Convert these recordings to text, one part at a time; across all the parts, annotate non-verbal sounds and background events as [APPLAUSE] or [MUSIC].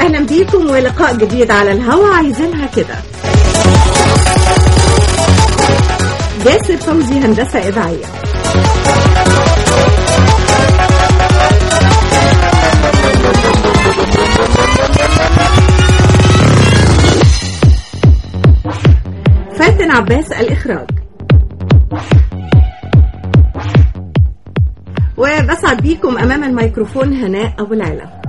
أهلا بيكم ولقاء جديد على الهوا عايزينها كده. جاسر فوزي هندسة إذاعية. فاتن عباس الإخراج. وبسعد بيكم أمام الميكروفون هناء أبو العلا.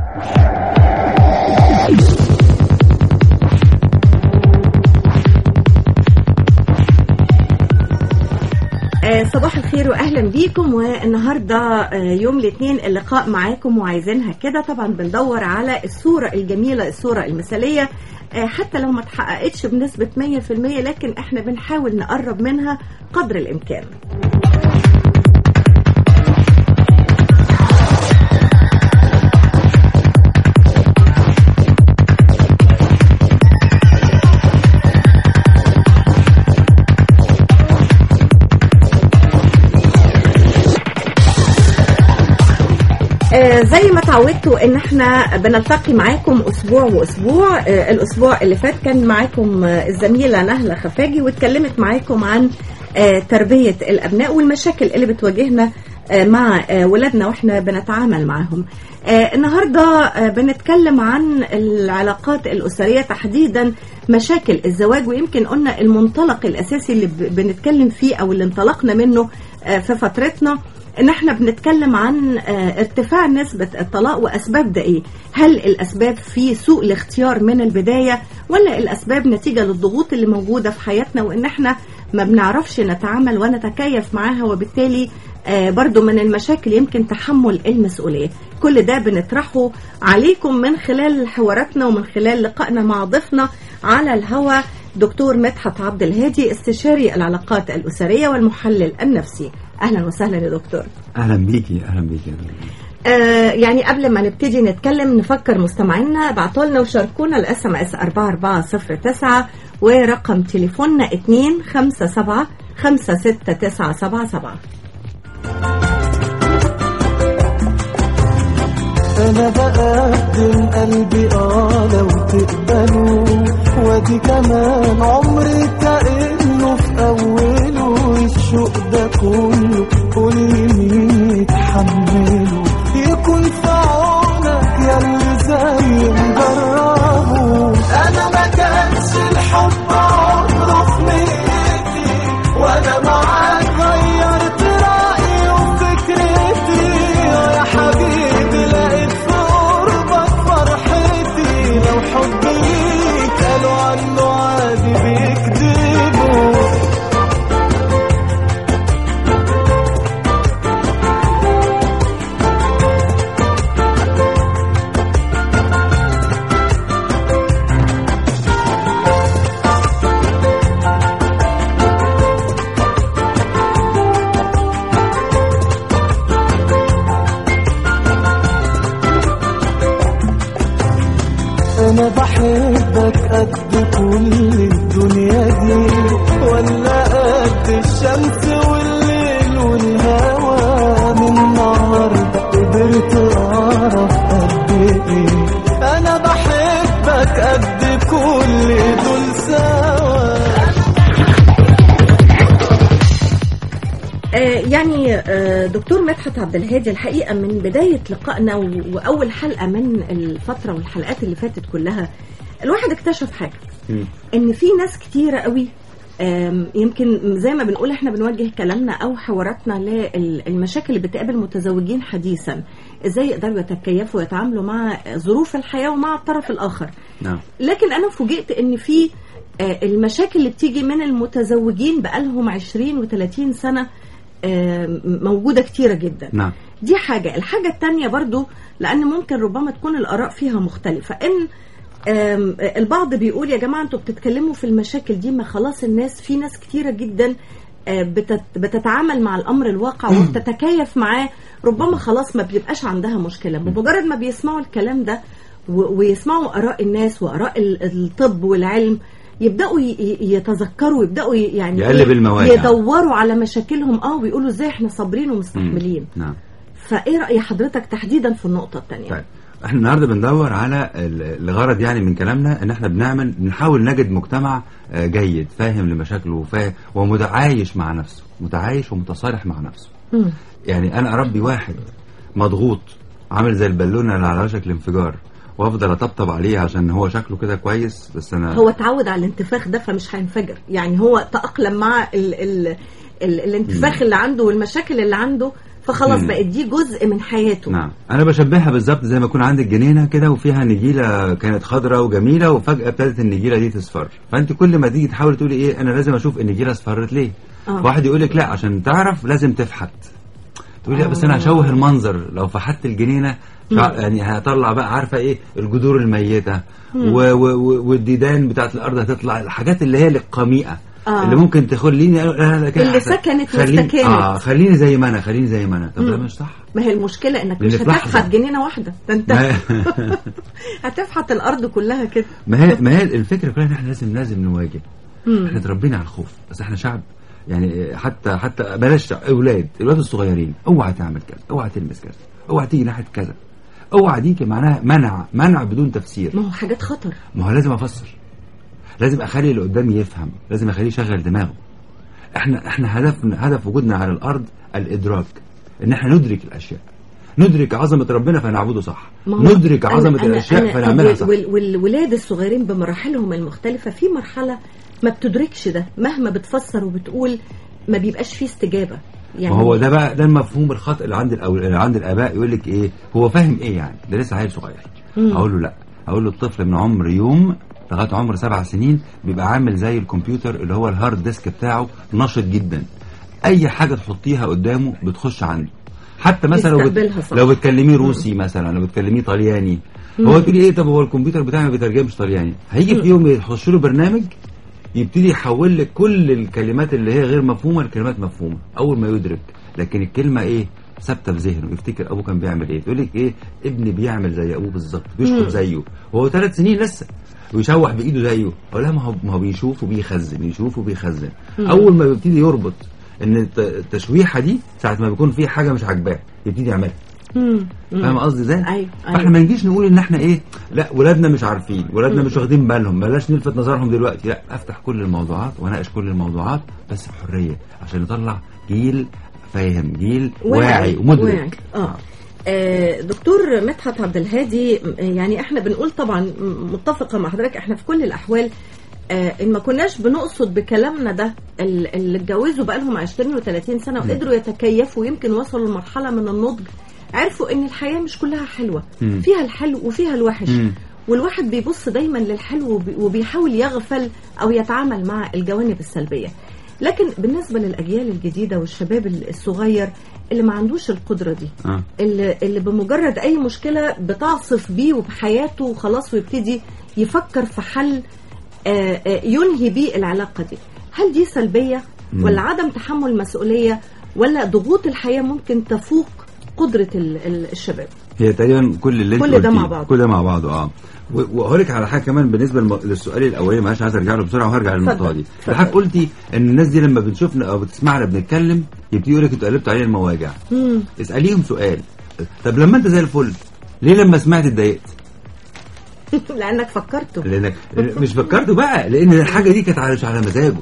صباح الخير واهلا بيكم. والنهاردة آه، يوم الاثنين اللقاء معاكم وعايزينها كده. طبعا بندور على الصورة الجميلة الصورة المثالية آه، حتى لو ما اتحققتش بنسبة 100% لكن إحنا بنحاول نقرب منها قدر الإمكان. آه، زي ما تعودتوا إن إحنا بنلتقي معاكم أسبوع وأسبوع. آه، الأسبوع اللي فات كان معاكم آه، الزميلة نهلة خفاجي واتكلمت معاكم عن تربية الأبناء والمشاكل اللي بتواجهنا مع ولادنا وإحنا بنتعامل معاهم. النهارده بنتكلم عن العلاقات الأسرية تحديدا مشاكل الزواج ويمكن قلنا المنطلق الأساسي اللي بنتكلم فيه أو اللي انطلقنا منه في فترتنا. إن إحنا بنتكلم عن آه، ارتفاع نسبة الطلاق وأسباب ده إيه هل الأسباب في سوء الاختيار من البداية ولا الأسباب نتيجة للضغوط اللي موجودة في حياتنا وإن إحنا ما بنعرفش نتعامل ونتكيف معاها؟ وبالتالي آه، برضو من المشاكل يمكن تحمل المسؤولية. كل ده بنطرحه عليكم من خلال حواراتنا ومن خلال لقائنا مع ضيفنا على الهوا دكتور مدحت عبد الهادي استشاري العلاقات الأسرية والمحلل النفسي. أهلا وسهلا يا دكتور. أهلا بيكي أهلا بيكي آه يعني قبل ما نبتدي نتكلم نفكر مستمعينا ابعتوا لنا وشاركونا ال SMS 4409 ورقم تليفوننا 257 56977 أنا بقدم قلبي آه لو تقبلوا. وأدي كمان عمري كأنه في اوله الشوق ده كله كل مين يتحمله يكون في عونك ياللي زي مجربه أنا ما كانش الحب أنا بحبك قد كل يعني آه، دكتور مدحت عبد الهادي الحقيقة من بداية لقائنا وأول حلقة من الفترة والحلقات اللي فاتت كلها الواحد اكتشف حاجة إن في ناس كتيرة قوي يمكن زي ما بنقول إحنا بنوجه كلامنا أو حواراتنا للمشاكل اللي بتقابل متزوجين حديثا إزاي يقدروا يتكيفوا ويتعاملوا مع ظروف الحياة ومع الطرف الآخر. نعم. لكن أنا فوجئت إن في آه، المشاكل اللي بتيجي من المتزوجين بقالهم 20 و30 سنة آه، موجودة كتيرة جدا. نعم. دي حاجة. الحاجة التانية برضو لأن ممكن ربما تكون الآراء فيها مختلفة. إن البعض بيقول يا جماعة أنتوا بتتكلموا في المشاكل دي ما خلاص الناس في ناس كتيرة جدا آه، بتت- بتتعامل مع الأمر الواقع [CLEARS THROAT] وبتتكيف معاه. ربما خلاص ما بيبقاش عندها مشكلة. بمجرد ما بيسمعوا الكلام ده ويسمعوا آراء الناس وآراء ال- الطب والعلم يبدأوا يتذكروا ويبداوا ي- يعني يقلب؟ المواجع. يدوروا على مشاكلهم. آه ويقولوا إزاي إحنا صابرين ومستحملين. نعم. فإيه رأي حضرتك تحديدا في النقطة الثانية طيب. إحنا النهارده بندور على ال- الغرض يعني من كلامنا إن إحنا بنعمل بنحاول نجد مجتمع آه، جيد فاهم لمشاكله وفاهم ومتعايش مع نفسه متعايش ومتصالح مع نفسه. مم. يعني أنا اربي واحد مضغوط عامل زي البالونة اللي على وشك الانفجار. وافضل أطبطب عليه عشان هو شكله كده كويس بس أنا هو اتعود على الانتفاخ ده فمش هينفجر. يعني هو تأقلم مع ال ال ال الانتفاخ اللي عنده والمشاكل اللي عنده فخلاص. بقت دي جزء من حياته. نعم. أنا بشبهها بالظبط زي ما يكون عندك جنينة كده وفيها نجيلة كانت خضراء وجميلة وفجأة ابتدت النجيلة دي تصفر. فأنت كل ما تيجي تحاول تقولي إيه أنا لازم أشوف النجيلة اصفرت ليه؟ آه. واحد يقول لك لا عشان تعرف لازم تفحت. تقول لا بس أنا هشوه المنظر. لو فحت الجنينة يعني هطلع بقى عارفة إيه؟ الجذور الميتة. والديدان بتاعت الأرض هتطلع. الحاجات اللي هي القميئة. آه. اللي ممكن تخليني كده اللي. سكنت خليني واستكانت. آه خليني زي ما أنا خليني زي ما أنا. طب ده مش صح. ما هي المشكلة إنك مش. هتفحت جنينة واحدة. ده أنت [LAUGHS] هتفحت الأرض كلها كده. ما هي ما هي الفكرة كلها إن إحنا لازم لازم نواجه. إحنا اتربينا على الخوف بس إحنا شعب. يعني حتى حتى بلاش أولاد الاولاد الصغيرين أوعى تعمل كذا أوعى تلمس كذا أوعى تيجي ناحية كذا. أوعى دي معناها منع منع بدون تفسير. ما هو حاجات خطر. ما هو لازم أفسر. لازم أخلي اللي قدامي يفهم لازم أخليه يشغل دماغه. إحنا إحنا هدفنا هدف وجودنا على الأرض الإدراك إن إحنا ندرك الأشياء. ندرك عظمة ربنا فنعبده صح. ندرك عظمة أنا- الأشياء أنا- فنعملها صح. وال- والولاد الصغيرين بمراحلهم المختلفة في مرحلة ما بتدركش ده. مهما بتفسر وبتقول ما بيبقاش فيه استجابة. يعني ما هو ده بقى ده المفهوم الخطأ اللي عند الأول اللي عند الآباء. يقول لك إيه؟ هو فاهم إيه يعني؟ ده لسه عيل صغير. مم. أقول له لأ. أقول له الطفل من عمر يوم لغاية عمر سبع سنين بيبقى عامل زي الكمبيوتر اللي هو ال hard disk بتاعه نشط جدا. أي حاجة تحطيها قدامه بتخش عنده. حتى مثلا لو بت... لو بتكلميه روسي مثلا لو بتكلميه طلياني. هو تقولي إيه؟ طب هو الكمبيوتر بتاعي ما بيترجمش طلياني. هيجي في يوم يخش له برنامج يبتدي يحول لك كل الكلمات اللي هي غير مفهومة لكلمات مفهومة أول ما يدرك. لكن الكلمة إيه؟ ثابتة في ذهنه. يفتكر أبوه كان بيعمل إيه؟ تقول لك إيه؟ ابني بيعمل زي أبوه بالظبط بيشكر زيه. وهو ثلاث سنين لسه ويشوح بإيده زيه. أقول لها ما هو ما هو بيشوف وبيخزن يشوف وبيخزن أول ما بيبتدي يربط إن الت- التشويحة دي ساعة ما بيكون في حاجة مش عاجباه يبتدي يعملها. فاهم قصدي إزاي؟ أيوة، فاحنا أيوة. ما نجيش نقول إن إحنا إيه لأ ولادنا مش عارفين ولادنا مش واخدين بالهم بلاش نلفت نظرهم دلوقتي لأ أفتح كل الموضوعات وأناقش كل الموضوعات بس بحرية عشان نطلع جيل فاهم جيل واعي ومدرك واعي. آه آه، دكتور مدحت عبد الهادي يعني إحنا بنقول طبعا متفقة مع حضرتك إحنا في كل الأحوال آه، إن ما كناش بنقصد بكلامنا ده ال- اللي اتجوزوا بقى لهم 20 و30 سنه وقدروا يتكيفوا ويمكن وصلوا لمرحلة من النضج عرفوا إن الحياة مش كلها حلوة مم. فيها الحلو وفيها الوحش مم. والواحد بيبص دايما للحلو وبي- وبيحاول يغفل أو يتعامل مع الجوانب السلبية لكن بالنسبة للأجيال الجديدة والشباب الصغير اللي ما عندوش القدرة دي آه اللي, اللي بمجرد أي مشكلة بتعصف بيه وبحياته وخلاص ويبتدي يفكر في حل آه، آه، ينهي بيه العلاقة دي هل دي سلبية مم. ولا عدم تحمل مسؤولية ولا ضغوط الحياة ممكن تفوق قدرة ال- ال- الشباب هي تقريبا كل اللي انت كل ده. مع بعضه. كل ده مع بعضه آه وهقول على حاجة كمان بالنسبة للسؤال الأولاني معلش عايز أرجع له بسرعة وهرجع للنقطة دي. حضرتك قلتي إن الناس دي لما بتشوفنا أو بتسمعنا بنتكلم يبتدي يقول لك أنتوا قلبتوا علينا المواجع مم. اسأليهم سؤال طب لما أنت زي الفل ليه لما سمعت اتضايقت؟ [LAUGHS] لأنك فكرته لأنك مش فكرته بقى لأن الحاجة دي كانت على مش على مزاجه.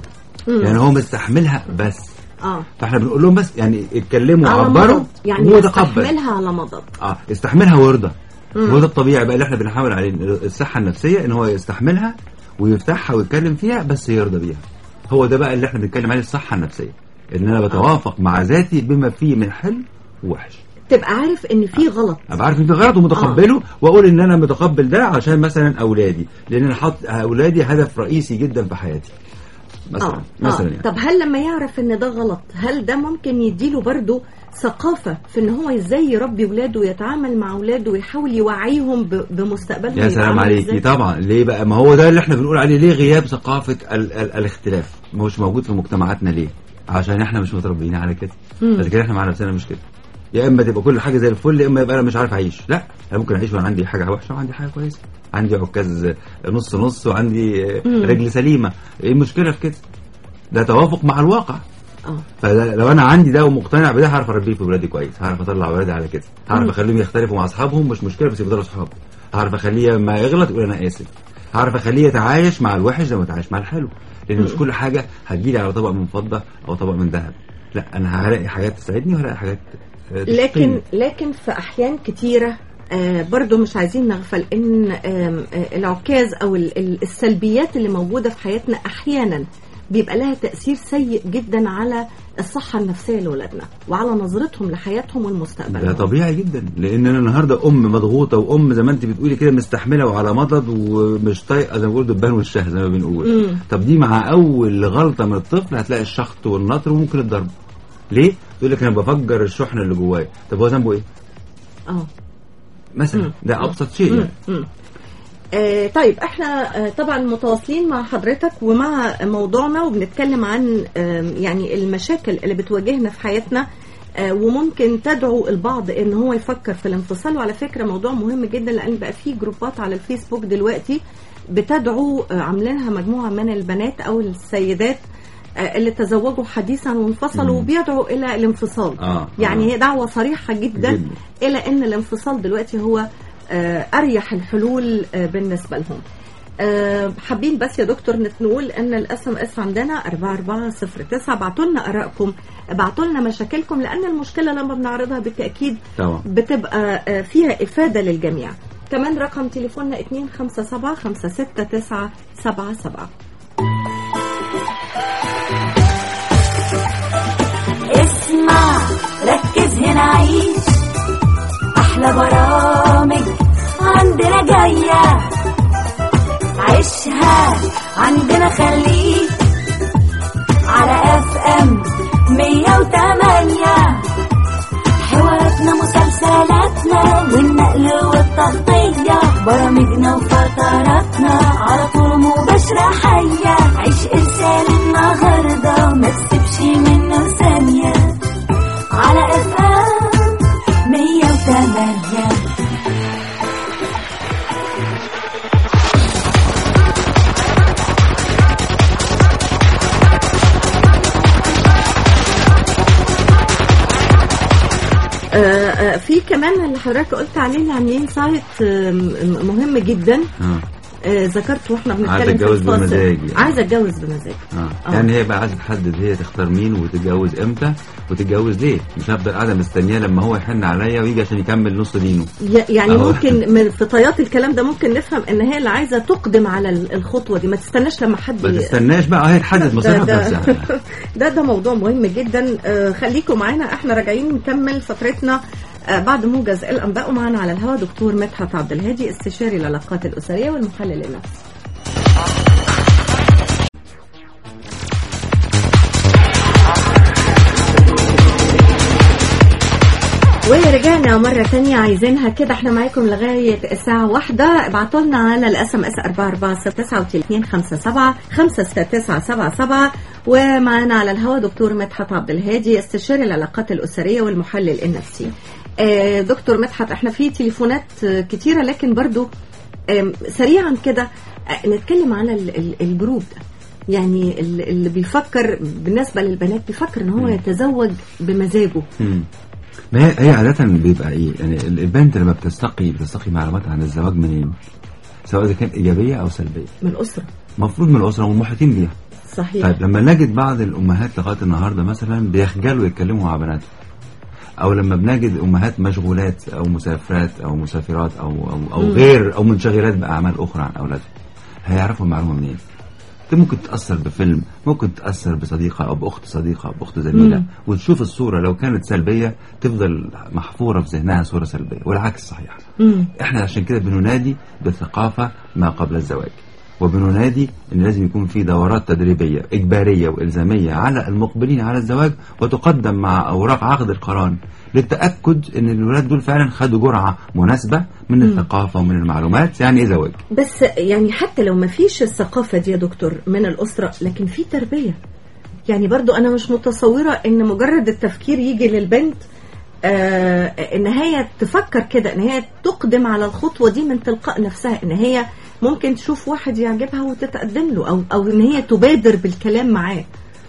يعني هو مستحملها بس آه. فاحنا بنقول لهم بس يعني اتكلموا على وعبروا يعني يستحملها على مضض آه استحملها ويرضى. مم. وده الطبيعي بقى اللي إحنا بنحاول عليه الصحة النفسية إن هو يستحملها ويفتحها ويتكلم فيها بس يرضى بيها. هو ده بقى اللي إحنا بنتكلم عليه الصحة النفسية. إن أنا بتوافق مع ذاتي بما فيه من حلو ووحش. تبقى عارف إن في غلط. ابقى عارف إن في غلط ومتقبله وأقول إن أنا متقبل ده عشان مثلا أولادي. لأن أنا حاطط أولادي هدف رئيسي جدا في حياتي. مثلا آه. مثلا آه. يعني طب هل لما يعرف إن ده غلط هل ده ممكن يديله برضه ثقافة في إن هو إزاي يربي ولاده ويتعامل مع ولاده ويحاول يوعيهم بمستقبلهم يا سلام عليكي؟ طبعا ليه بقى ما هو ده اللي إحنا بنقول عليه ليه غياب ثقافة ال ال الاختلاف ما هوش موجود في مجتمعاتنا ليه عشان إحنا مش متربيين على كده. لكن إحنا مع نفسنا مش كده يا إما تبقى كل حاجة زي الفل يا إما يبقى أنا مش عارف أعيش. لا أنا ممكن أعيش وأنا عندي حاجة وحشة وعندي حاجة كويسة. عندي عكاز نص نص وعندي. رجل سليمة. إيه المشكلة في كده؟ ده توافق مع الواقع. آه. فلو أنا عندي ده ومقتنع بده هعرف أربيه في ولادي كويس. هعرف أطلع ولادي على كده. هعرف أخليهم يختلفوا مع أصحابهم مش مشكلة بس يفضلوا اصحاب هعرف أخليه لما يغلط يقول أنا آسف. هعرف أخليه يتعايش مع الوحش زي ما يتعايش مع الحلو. لأن مش. كل حاجة هتجيلي على طبق من فضة أو طبق من ذهب. لا أنا هلاقي حاجات تساعدني وهلاقي حاجات آه، لكن تشقيني. لكن في أحيان كتيرة آه برضو مش عايزين نغفل إن آه العكاز أو ال- ال- السلبيات اللي موجودة في حياتنا أحيانا بيبقى لها تأثير سيء جدا على الصحة النفسية لاولادنا وعلى نظرتهم لحياتهم ده والمستقبل طبيعي جدا لأن أنا النهارده أم مضغوطة وأم زي ما أنت بتقولي كده مستحملة وعلى مضض ومش طايقة زي ما بيقولوا دبان والشه زي ما بنقول. طب دي مع أول غلطة من الطفل هتلاقي الشخط والنطر وممكن الضرب ليه؟ يقول لك أنا بفجر الشحن اللي جوايا طب هو ذنبه إيه؟ آه مثلا. ده أبسط شيء. يعني. آه طيب إحنا آه طبعا متواصلين مع حضرتك ومع موضوعنا وبنتكلم عن آم، يعني المشاكل اللي بتواجهنا في حياتنا آه وممكن تدعو البعض إن هو يفكر في الانفصال وعلى فكرة موضوع مهم جدا لأن بقى في جروبات على الفيسبوك دلوقتي بتدعو آه، عاملينها مجموعة من البنات أو السيدات آه، اللي تزوجوا حديثا وانفصلوا وبيدعوا إلى الانفصال آه،, آه. يعني هي دعوة صريحة جدا, جداً. إلى إن الانفصال دلوقتي هو آه، أريح الحلول آه، بالنسبة لهم حابين بس يا دكتور نقول إن الإس إم إس عندنا 4409 ابعتوا لنا آرائكم ابعتوا لنا مشاكلكم لأن المشكلة لما بنعرضها بالتأكيد طبعا. بتبقى فيها إفادة للجميع كمان رقم تليفوننا 257 569 77 خلينا نعيش أحلى برامج عندنا جاية عيشها عندنا خليك على اف ام مية وتمانية. حواراتنا مسلسلاتنا والنقل والتغطية برامجنا وفتراتنا على طول مباشرة حية. عيش إرسال النهاردة. ما حضرتك قلت عليه عاملين سايت آه، مهم جدا. آه. آه، ذكرت وإحنا بنتكلم عايزة في أتجوز الفاصل. بمزاج يعني. عايزه أتجوز بمزاج آه. آه. يعني هي بقى عايزة تحدد هي تختار مين وتتجوز إمتى وتتجوز ليه. مش هفضل قاعدة مستنياه لما هو يحن عليا ويجي عشان يكمل نص دينه. يعني أهو. ممكن [LAUGHS] من في طيات الكلام ده ممكن نفهم إن هي اللي عايزة تقدم على ال- الخطوة دي. ما تستناش لما حد ما تستناش بقى هي تحدد مصيرها [LAUGHS] ده, بنفسها [LAUGHS] ده ده موضوع مهم جدا. آه، خليكم معانا. إحنا راجعين نكمل فترتنا. آه، بعد موجز الأنباء ومعنا على الهواء دكتور مدحت عبد الهادي استشاري العلاقات الأسرية والمحلل النفسي ورجعنا مرة تانية عايزينها كده. إحنا معاكم لغاية الساعة واحدة. ابعتوا لنا على الإس إم إس 449 5977 ومعانا على الهواء دكتور مدحت عبد الهادي استشاري العلاقات الأسرية والمحلل النفسي. آه، دكتور مدحت إحنا في تليفونات آه، كتيرة لكن برضو سريعا كده آه، نتكلم على ال- ال- الجروب ده يعني ال- اللي بيفكر بالنسبة للبنات بيفكر إن هو. يتزوج بمزاجه. مم. ما هي هي عادة بيبقى إيه؟ يعني ال- البنت لما بتستقي بتستقي معلومات عن الزواج منين؟ سواء إذا كان إيجابية أو سلبية. من الأسرة. المفروض من الأسرة والمحيطين بيها. صحيح. طيب لما نجد بعض الأمهات لغاية النهارده مثلا بيخجلوا يتكلموا مع بناتهم. أو لما بنجد أمهات مشغولات أو مسافرات أو مسافرات أو أو, أو. غير أو منشغلات بأعمال أخرى عن اولادهم هيعرفوا المعلومة منين؟ أنت ممكن تأثر بفيلم ممكن تأثر بصديقة أو بأخت صديقة أو بأخت زميلة مم. وتشوف الصورة لو كانت سلبية تفضل محفورة في ذهنها صورة سلبية والعكس صحيح مم. إحنا عشان كده بننادي بثقافة ما قبل الزواج وبننادي إن لازم يكون في دورات تدريبية إجبارية وإلزامية على المقبلين على الزواج وتقدم مع أوراق عقد القران للتأكد إن الولاد دول فعلا خدوا جرعة مناسبة من الثقافة ومن المعلومات يعني إيه زواج. بس يعني حتى لو ما فيش الثقافة دي يا دكتور من الأسرة لكن في تربية. يعني برضو أنا مش متصورة إن مجرد التفكير يجي للبنت آه إن هي تفكر كده إن هي تقدم على الخطوة دي من تلقاء نفسها إن هي ممكن تشوف واحد يعجبها وتتقدم له أو أو إن هي تبادر بالكلام معاه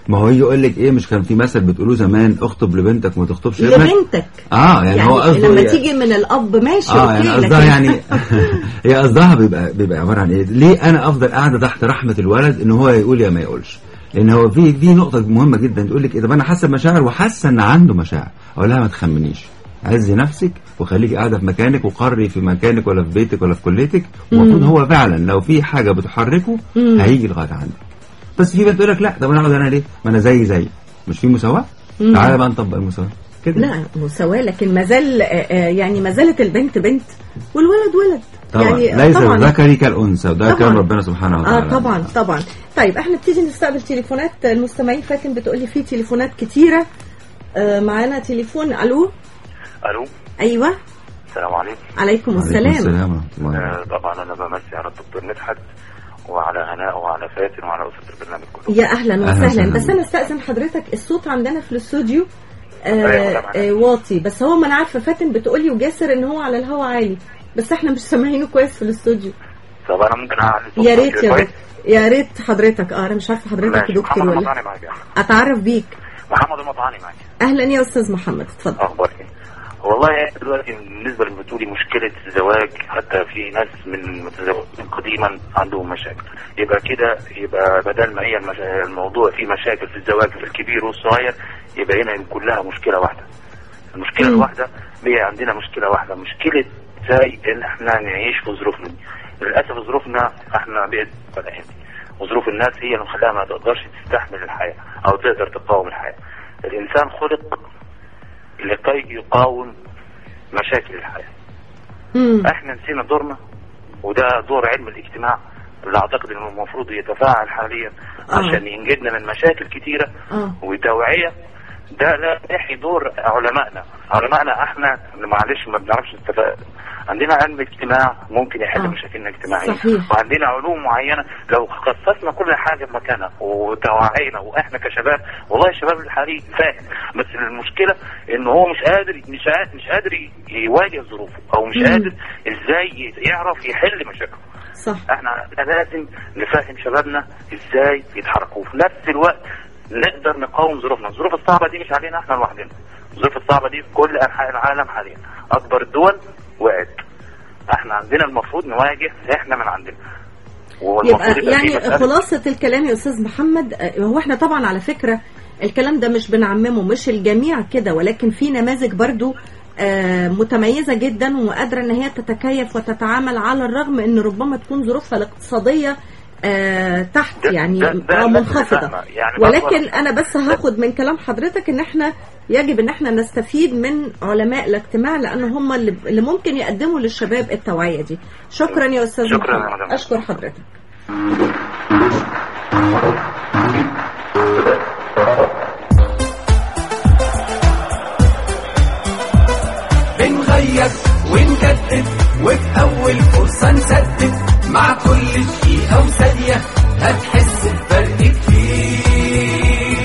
ما هو يقول لك إيه مش كان في مثل بتقولوه زمان اخطب لبنتك وما تخطبش لبنتك آه يعني, هو قصده لما؟ تيجي من الأب ماشي آه يعني قصدها يعني [LAUGHS] هي قصدها بيبقى بيبقى عبارة عن إيه؟ ليه أنا أفضل قاعدة تحت رحمة الولد إن هو يقول يا ما يقولش؟ لأن هو في في نقطة مهمة جدا تقول لك إيه طب أنا حاسة بمشاعر وحاسة إن عنده مشاعر أقول لها ما تخمنيش عزي نفسك وخليكي قاعدة في مكانك وقري في مكانك ولا في بيتك ولا في كليتك. المفروض هو فعلا لو في حاجة بتحركه مم. هيجي لغاية عندك. بس في بنت تقول لك لا طب أنا اقعد أنا ليه؟ ما أنا زي زي. مش في مساواة؟ تعالى بقى نطبق المساواة. كده. لا مساواة لكن ما زال آه، آه، يعني ما زالت البنت بنت والولد ولد. طبعا. يعني ليس طبعا. الذكر كالأنثى وده. كلام ربنا سبحانه وتعالى. آه طبعا طبعا. طيب إحنا نبتدي نستقبل تليفونات المستمعين. فاتن بتقولي في تليفونات كتيرة آه معانا تليفون. ألو؟ ألو؟ أيوه. السلام عليكم. عليكم عليكم السلام. السلام آه. طبعا أنا بمسي على الدكتور مدحت وعلى هناء وعلى فاتن وعلى اسره البرنامج كله. يا أهلا أهلاً وسهلا. بس أنا أستأذن حضرتك الصوت عندنا في الاستوديو أيوة، آه طبعاً. آه واطي. بس هو ما أنا عارفة فاتن بتقولي وجاسر إن هو على الهوا عالي. بس إحنا مش سامعينه كويس في الاستوديو. طب أنا ممكن أعلي يا ريت يا؟ دكتور يا ريت حضرتك. آه أنا مش عارفة حضرتك دكتور ولا المطعني معاك يا أحمد. أتعرف بيك. محمد المطعني معاك. أهلا يا أستاذ محمد. اتفضل. أخبارك والله دلوقتي بالنسبة اللي بتقولي مشكلة الزواج حتى في ناس من المتزوجين قديما عندهم مشاكل يبقى كده يبقى بدل ما هي. الموضوع فيه مشاكل في الزواج في الكبير والصغير يبقى هنا كلها مشكلة واحدة المشكلة. الواحده هي عندنا مشكلة واحدة مشكلة إزاي ان إحنا نعيش في ظروفنا. للأسف ظروفنا إحنا بقت وظروف الناس هي اللي مخليها ما تقدرش تستحمل الحياة أو تقدر تقاوم الحياة الإنسان خلق لكي يقاوم مشاكل الحياة مم. إحنا نسينا دورنا وده دور علم الاجتماع اللي أعتقد إنه المفروض يتفاعل حاليا آه. عشان ينجدنا من مشاكل كتيرة آه وتوعية ده لا يحيي دور علمائنا علمائنا إحنا معلش ما بنعرفش نتفق عندنا علم اجتماع ممكن يحل آه. مشاكلنا الاجتماعية. صحيح. وعندنا علوم معينة. لو خصصنا كل حاجة في مكانها وتوعينا وإحنا كشباب والله الشباب الحالي فاهم. بس المشكلة إن هو مش قادر مش قادر مش قادر يواجه ظروفه أو مش. قادر إزاي يعرف يحل مشاكله. صح. إحنا لازم نفهم شبابنا إزاي يتحركوا. وفي نفس الوقت نقدر نقاوم ظروفنا. الظروف الصعبة دي مش علينا إحنا لوحدنا. الظروف الصعبة دي في كل أنحاء العالم حاليا. أكبر الدول وقعت. إحنا عندنا المفروض نواجه إحنا من عندنا. يبقى يعني خلاصة الكلام يا أستاذ محمد آه، هو إحنا طبعا على فكرة الكلام ده مش بنعممه مش الجميع كده ولكن في نماذج برضو آه، متميزة جدا وقادرة إن هي تتكيف وتتعامل على الرغم إن ربما تكون ظروفها الاقتصادية آه، تحت ده- يعني ده- ده آه، نفهمها. يعني ولكن أنا بس هاخد من كلام حضرتك إن إحنا يجب إن إحنا نستفيد من علماء الاجتماع لأن هم اللي اللي ممكن يقدموا للشباب التوعية دي شكرا يا أستاذ شكراً محمد. أشكر حضرتك بنغير ونجدد وفي أول فرصة نسدد مع كل دقيقة وثانية هتحس بفرق كتير.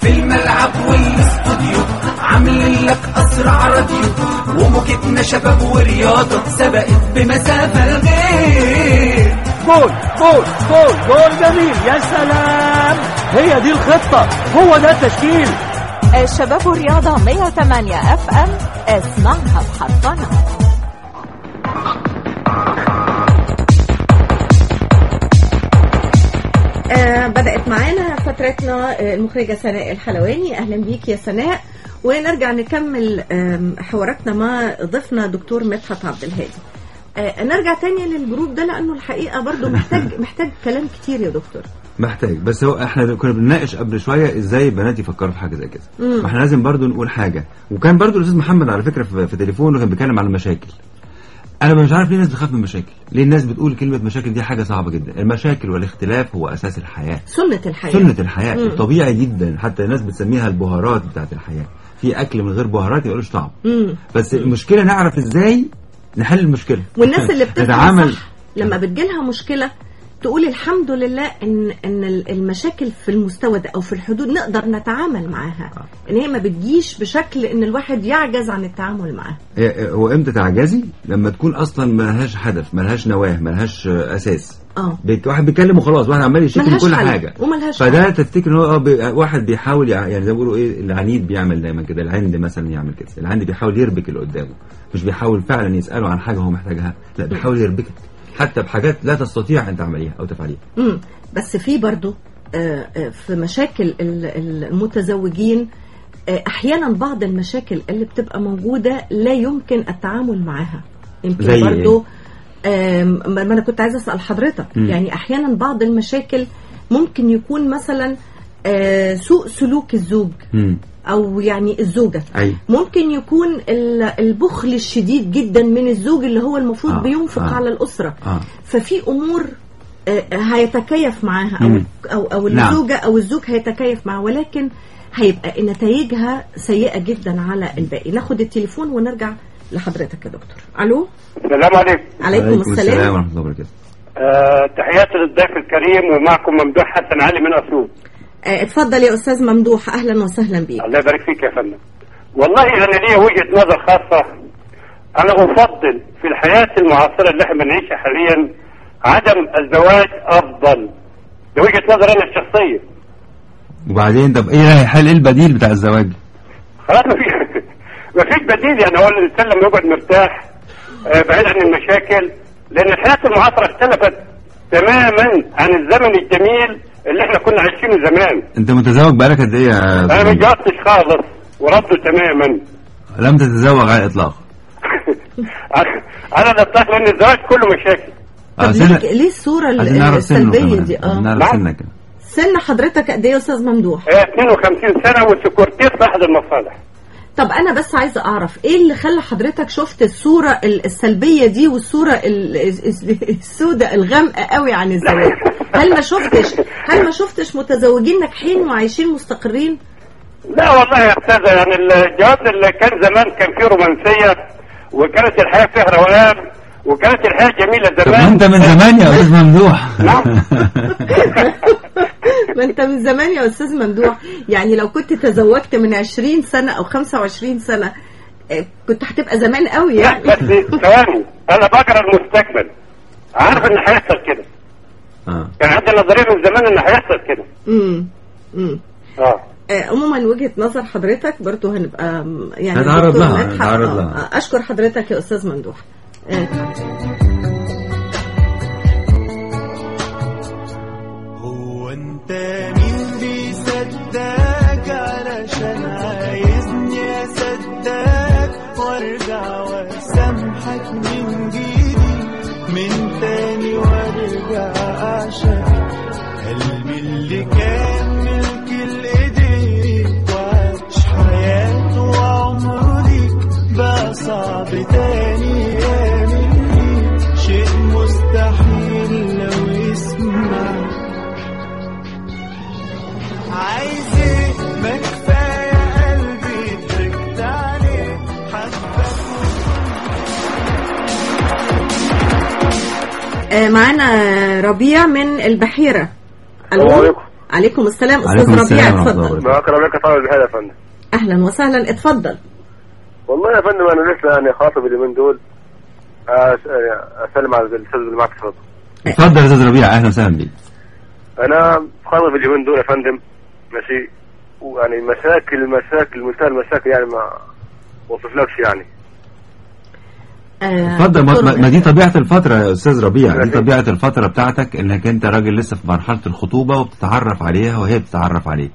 في الملعب والإستوديو عاملين لك أسرع راديو وموجتنا شباب ورياضة سبقت بمسافة الغير جول جول جول جول جميل يا سلام! هي دي الخطة هو ده التشكيل. الشباب والرياضة 108 FM اسمعها بحرفنة. آه بدأت معانا فترتنا آه، المخرجة سناء الحلواني. أهلا بيك يا سناء. ونرجع نكمل حواراتنا مع ضيفنا دكتور مدحت عبد الهادي. آه نرجع تاني للجروب ده لأنه الحقيقة برضو محتاج [LAUGHS] محتاج كلام كتير يا دكتور. محتاج. بس هو إحنا كنا بنناقش قبل شوية إزاي البنات يفكروا في حاجة زي كده. ما إحنا لازم برضو نقول حاجة. وكان برضو الأستاذ محمد على فكرة في, في تليفونه كان بيتكلم على المشاكل. أنا مش عارف ليه الناس بتخاف من المشاكل. ليه الناس بتقول كلمة مشاكل دي حاجة صعبة جدا؟ المشاكل والاختلاف هو أساس الحياة. سنة الحياة. سنة الحياة. مم. طبيعي جدا. حتى الناس بتسميها البهارات بتاعت الحياة. في أكل من غير بهارات يقولوش طعم. مم. بس المشكلة نعرف إزاي نحل المشكلة. والناس اللي [LAUGHS] بتفهم صح. لما بتجيلها مشكلة تقولي الحمد لله إن إن ال- المشاكل في المستوى ده أو في الحدود نقدر نتعامل معاها. إن هي ما بتجيش بشكل إن الواحد يعجز عن التعامل معاها. هو إمتى تعجزي؟ لما تكون أصلا ملهاش هدف ملهاش نواة ملهاش آه، أساس. آه. واحد بيتكلم وخلاص واحد عمال يشتكي كل حل، حاجة. وملهاش فده. تفتكر إن هو آه واحد بيحاول يع- يعني زي ما بيقولوا إيه العنيد بيعمل دايما كده العند مثلا يعمل كده. العند بيحاول يربك اللي قدامه مش بيحاول فعلا يسأله عن حاجة هو محتاجها لا بيحاول يربكك. حتى بحاجات لا تستطيع أن تعمليها أو تفعليها. امم بس في برضو آه، آه، في مشاكل ال- ال- المتزوجين آه، أحيانا بعض المشاكل اللي بتبقى موجودة لا يمكن التعامل معاها يمكن برضو آم، ما أنا كنت عايزة أسأل حضرتك. مم. يعني أحيانا بعض المشاكل ممكن يكون مثلا سوء سلوك الزوج. أو يعني الزوجة. أي. ممكن يكون ال- البخل الشديد جدا من الزوج اللي هو المفروض آه، بينفق آه. على الأسرة. آه. ففي أمور آه، هيتكيف معاها أو مم. أو أو نعم. الزوجة أو الزوج هيتكيف معاها. ولكن هيبقى نتائجها سيئة جدا على الباقي. ناخد التليفون ونرجع لحضرتك يا دكتور. ألو؟ السلام عليكم. عليكم السلام ورحمة الله وبركاته. آه تحياتي للضيف الكريم ومعكم ممدوح حسن علي من أسيوط. آه، اتفضل يا أستاذ ممدوح أهلا وسهلا بيك. الله يبارك فيك يا فندم. والله أنا لي وجهة نظر خاصة. أنا أفضل في الحياة المعاصرة اللي إحنا بنعيشها حاليا عدم الزواج أفضل. ده وجهة نظر أنا الشخصية. وبعدين طب إيه الحل إيه البديل بتاع الزواج؟ خلاص ما فيش [LAUGHS] بديل. يعني هو الانسان لما يقعد مرتاح آه، بعيد عن المشاكل. لأن الحياة المعاصرة اختلفت تماما عن الزمن الجميل اللي إحنا كنا عايشينه زمان. انت متزوج بقالك قد إيه يا أنا ما؟ جاوبتش خالص ورده تماما. لم تتزوج على الإطلاق. [LAUGHS] على الاطلاق لأن الزواج كله مشاكل. آه، طب ليه, ليه الصورة السلبية. دي؟ آه. نعرف نعم. سنك سن حضرتك قد إيه يا أستاذ ممدوح؟ هي 52 سنة والسكرتير في أحد المصالح. طب أنا بس عايزة أعرف إيه اللي خلى حضرتك شفت الصورة ال- السلبية دي والصورة ال- ال- السوداء الغامقة قوي عن الزواج؟ هل ما شفتش هل ما شفتش متزوجين ناجحين وعايشين مستقرين؟ لا والله يا أستاذة يعني الجواز اللي كان زمان كان فيه رومانسية وكانت الحياة فيها روقان وكانت الحياة جميلة زمان ما أنت من زمان يا أستاذ ممدوح. نعم. [LAUGHS] ما انت من زمان يا أستاذ ممدوح. يعني لو كنت تزوجت من 20 سنة أو 25 سنة آه، كنت هتبقى زمان قوي لا يعني. بس ثواني. أنا بقرا المستقبل. عارف إن هيحصل كده. آه. كان عندي نظريه من زمان إن هيحصل كده. امم امم آه. آه، عموما وجهة نظر حضرتك برضو هنبقى يعني هنتعرض لها، هنتعرض لها. آه، أشكر حضرتك يا أستاذ ممدوح. آه، معانا ربيع من البحيرة. السلام عليكم. عليكم السلام أستاذ ربيع اتفضل. معك ربيع طالب الهدى يا فندم. أهلا وسهلا اتفضل. والله يا فندم أنا لسه يعني خاطب اليومين دول. أسلم على الأستاذ اللي معك صوت اتفضل يا أستاذ ربيع أهلا وسهلا بيك. أنا خاطب اليومين دول يا فندم. ماشي. ويعني مشاكل مشاكل منتهى المشاكل يعني ما وصفلكش يعني. اتفضل ما- ما دي طبيعة الفترة يا أستاذ ربيع دي. طبيعة الفترة بتاعتك إنك أنت راجل لسه في مرحلة الخطوبة وبتتعرف عليها وهي بتتعرف عليك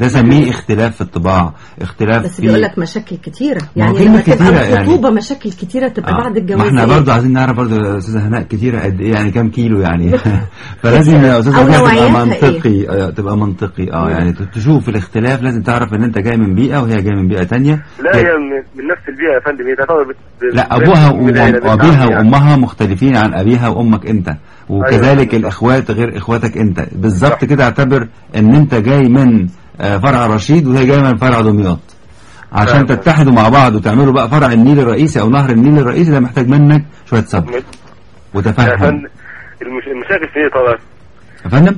ده سميه اختلاف في الطباع اختلاف بس في بيقول لك مشاكل كتيرة. ما يعني كلمة لما تبقى كتيرة يعني. الخطوبه مشاكل كتيرة تبقى آه. بعد ما الجواز إحنا إيه؟ برضه عايزين نعرف برضه يا أستاذة هناء كتيرة قد إيه يعني كام كيلو يعني. [LAUGHS] فلازم يا أستاذ أو ربيع تبقى منطقي. آه، تبقى منطقي. آه يعني تشوف الاختلاف لازم تعرف إن أنت جاي من بيئة وهي جاية من بيئة تانية. لا هي من, من نفس البيئة يا فندم. هي تعتبر بت- لا أبوها وأبيها يعني. وأمها مختلفين عن أبيها وأمك أنت. وكذلك أيوة. الإخوات غير إخواتك أنت. بالظبط كده اعتبر إن أنت جاي من فرع رشيد وهي جاية من فرع دمياط. عشان فاهم. تتحدوا مع بعض وتعملوا بقى فرع النيل الرئيسي أو نهر النيل الرئيسي ده محتاج منك شوية صبر. يا وتفهم. المشاكل في إيه طبعا؟ يا فندم؟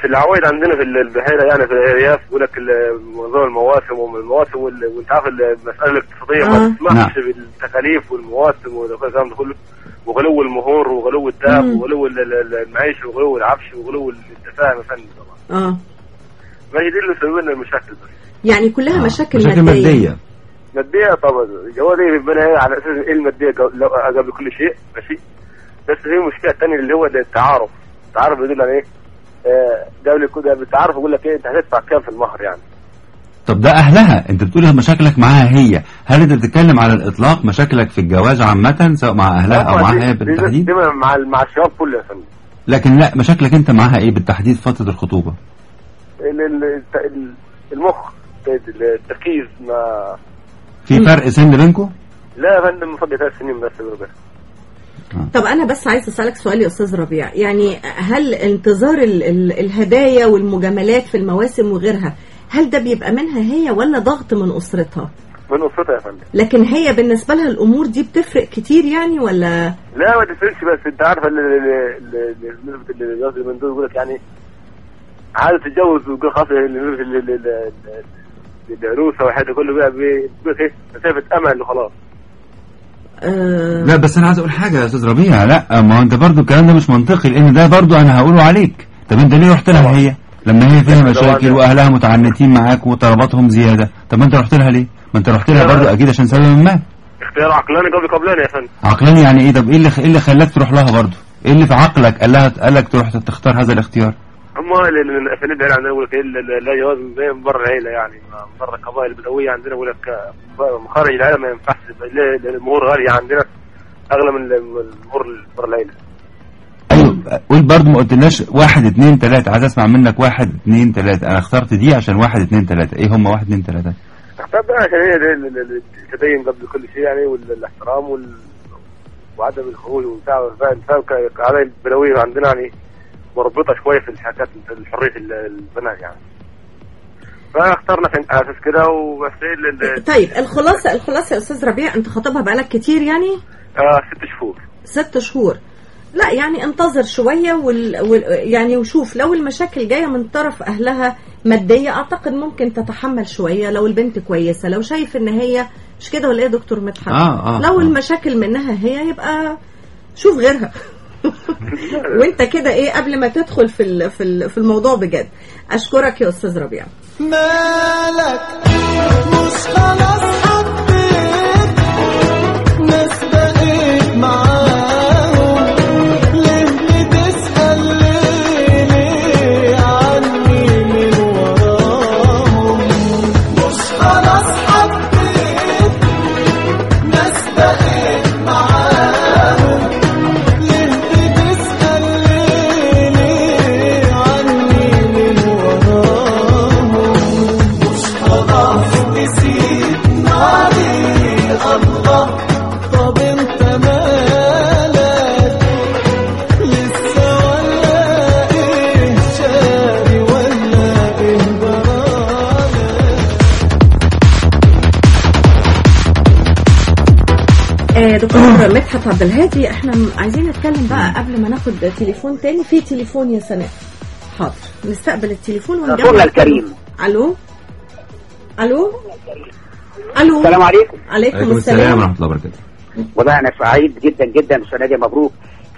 في العوايد عندنا في البحيره يعني في الأرياف يقول لك موضوع المواسم والمواسم وال- وأنت عارف المسألة الاقتصادية آه. ما تسمحش بالتكاليف والمواسم والكلام ده كله. وغلو المهور وغلو الذهب. وغلو ال- ال- المعيشه وغلو العفش وغلو ال- انت فاهم يا فندم طبعا. آه. ما هي دي اللي مسبب لنا المشاكل بس يعني كلها آه. مشاكل, مشاكل مادية, مادية. مادية طبعا. الجواز دي بيبقى على أساس إيه لو- قبل كل شيء ماشي؟ بس في مشكلة ثانية اللي هو ده التعارف. التعارف بيدل على إيه؟ آه، قبل كده بالتعارف يقول لك إيه؟ أنت هتدفع كام في المهر يعني؟ طب ده أهلها. أنت بتقول مشاكلك معاها هي. هل أنت بتتكلم على الإطلاق مشاكلك في الجواز عامة سواء مع أهلها أو معاها هي دي- بالتحديد؟ دي مع مع الشباب كله يا فندم. لكن لا مشاكلك أنت معاها إيه بالتحديد فترة الخطوبة ال- ال- الت- ال- المخ التركيز ما في فرق سن بينكم لا يا فندم من فضل ثلاث سنين بس بس طب أنا بس عايز اسالك سؤال يا أستاذ ربيع يعني هل انتظار ال ال الهدايا والمجاملات في المواسم وغيرها هل ده بيبقى منها هي ولا ضغط من اسرتها من اسرتها يا فندم لكن هي بالنسبة لها الأمور دي بتفرق كتير يعني ولا لا ما تفرقش بس انت عارف ال- ال- ال- ال- نسبة الجواز من دول يقول لك يعني عادة تتجوز ويقول العروسة والحاجات دي كله بقى إيه؟ مسافة أمل وخلاص آه. لا بس أنا عايز أقول حاجة يا أستاذ ربيع. لا ما هو أنت برضو الكلام ده مش منطقي لأن ده برضو أنا هقوله عليك. طب أنت ليه رحت لها هي؟ لما هي فيها. مشاكل وأهلها متعنتين معاك وطلباتهم زيادة. طب ما أنت رحت لها ليه؟ ما أنت رحت لها. برضو أكيد عشان سبب ما. اختيار عقلاني قبل قبلاني يا فندم. عقلاني يعني إيه؟ طب إيه اللي إيه اللي خلاك تروح لها برضو؟ إيه اللي في عقلك قال لها قال لك تروح تختار هذا الاختيار؟ هم العيله عندنا يقول لك لا جواز من بره العيلة يعني من بره القبائل البدويه عندنا يقول لك مخارج العيله ما ينفعش الأمور غالية عندنا أغلى من الأمور اللي بره العيلة. أيوه قول برضو ما قلتلناش واحد اتنين تلاتة. عايز أسمع منك واحد اتنين تلاتة. أنا اخترت دي عشان واحد اتنين تلاتة. إيه هم واحد اتنين تلاتة؟ طب بقى عشان هي دي ال- ال- ال- التدين قبل كل شيء يعني والاحترام وال... وعدم الخروج وبتاع فاهم؟ فاهم؟ البدوية عندنا يعني. مربطة شوية في الحاجات حرية ال- البنات يعني. فاخترنا على أساس كده وبس إيه ال- طيب الخلاصه الخلاصة يا أستاذ ربيع أنت خاطبها بقالك كتير يعني؟ آه ست شهور. ست شهور. لا يعني انتظر شوية وال... وال... يعني وشوف لو المشاكل جاية من طرف أهلها مادية أعتقد ممكن تتحمل شوية لو البنت كويسة. لو شايف إن هي مش كده ولا إيه يا دكتور مدحت؟ آه، آه، لو آه. المشاكل منها هي يبقى شوف غيرها. [LAUGHS] وانت كده إيه قبل ما تدخل في في ال- في الموضوع بجد. أشكرك يا أستاذ ربيع. مالك مش خلاص حبيت دكتور مدحت عبد الهادي. إحنا عايزين نتكلم بقى قبل ما ناخد تليفون تاني. في تليفون يا سناء؟ حاضر. نستقبل التليفون ونجاوب رسولنا الكريم. ألو؟ ألو؟ ألو؟ السلام عليكم. عليكم السلام. السلام ورحمة الله وبركاته. والله أنا سعيد جدا جدا أستاذ ناديه مبروك.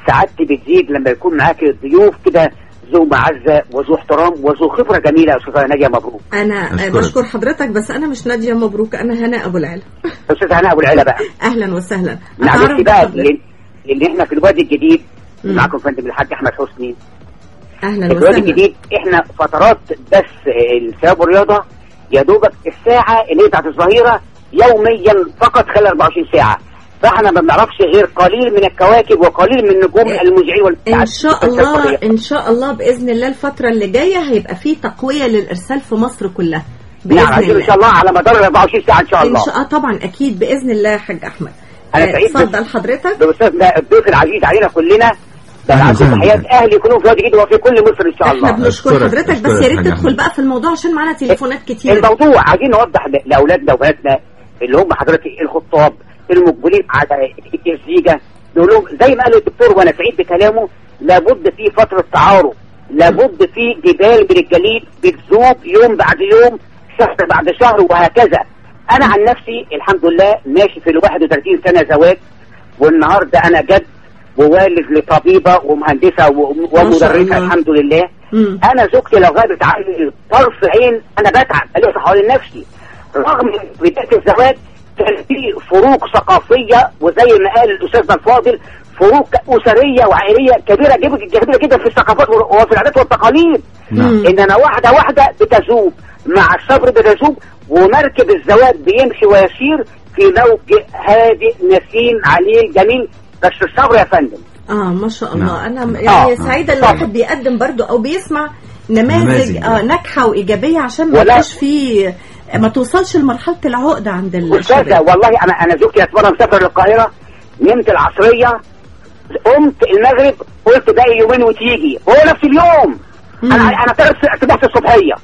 سعادتي بتزيد لما يكون معاك ضيوف كده ذو معزة وذو احترام وذو خبرة جميلة يا أستاذة ناديه مبروك. أنا أشكرك. بشكر حضرتك بس أنا مش ناديه مبروك أنا هناء أبو العلا. أستاذ هناء أبو العلا بقى. أهلا وسهلا. معلش أتعرف بقى لأن إحنا في الوادي الجديد. معاكم فندم الحاج أحمد حسني. أهلا في الوادي وسهلا. الجديد إحنا فترات بس الشباب والرياضة يا دوبك الساعة اللي هي بتاعت الظهيرة يوميا فقط خلال 24 ساعة. فاحنا ما بنعرفش غير قليل من الكواكب وقليل من نجوم إيه. المذيعين والبتاع- إن شاء الله إن شاء الله بإذن الله الفترة اللي جاية هيبقى في تقوية للإرسال في مصر كلها. بإذن نعم عايزين إن شاء الله على مدار ال 24 ساعة إن شاء إن الله. شاء الله طبعا أكيد بإذن الله يا حاج أحمد. أنا آه، سعيد اتفضل حضرتك. الضيف العزيز علينا كلنا. تحيات. أهلي كلهم في وادي جديد وفي كل مصر إن شاء إحنا الله. بنشكر أشكرك- حضرتك بس يا ريت تدخل. بقى في الموضوع عشان معانا تليفونات كتير. الموضوع عايزين نوضح لأولادنا وبناتنا اللي هم حضرتك الخطاب. المقبلين على الزيجه نقول لهم زي ما قال الدكتور وأنا سعيد بكلامه لابد في فترة تعارف لابد في جبال من الجليد بتذوب يوم بعد يوم شهر بعد شهر وهكذا أنا عن نفسي الحمد لله ماشي في ال 31 سنة زواج والنهاردة أنا جد ووالد لطبيبة ومهندسة و- ما شاء ومدرسة الله. الحمد لله مم. أنا زوجتي لو غابت عني طرف عين أنا بتعب الف حوالين نفسي رغم بداية الزواج كان في فروق ثقافية وزي ما قال الأستاذ الفاضل فروق أسرية وعائلية كبيرة جدا كبيرة جدا في الثقافات وفي العادات والتقاليد نعم. ان أنا واحدة واحدة بتذوب مع الصبر بتذوب ومركب الزواج بيمشي ويسير في موج هادئ نسيم عليل جميل بس الصبر يا فندم آه ما شاء الله نعم. أنا م- يعني آه. سعيدة إن طبعا. الواحد بيقدم برضو أو بيسمع نماذج نماذج. آه ناجحة وإيجابية عشان ما يبقاش في ما توصلش لمرحلة العقدة عند الشباب. والله أنا أنا زوجتي اسمها مسافر للقاهرة نمت العصرية قمت المغرب قلت باقي يومين وتيجي. هو نفس اليوم. مم. أنا أنا طلعت سبحت الصبحية.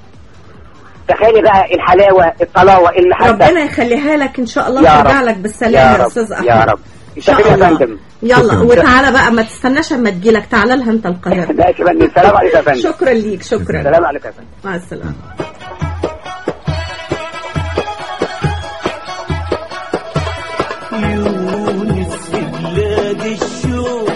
تخيلي بقى الحلاوة الطلاوة المحبة. ربنا يخليها لك إن شاء الله ترجع رب. لك بالسلامة يا يا, رب. أستاذ أحمد. يا رب. إن شاء شكرا يا الله. فندم. يلا. وتعالى بقى ما تستناش أما تجيلك تعالى لها أنت القاهرة. ماشي يا فندم. السلام عليكم يا فندم. شكرا ليك شكرا. السلام عليكم يا فندم. مع السلامة. بلاد الشوق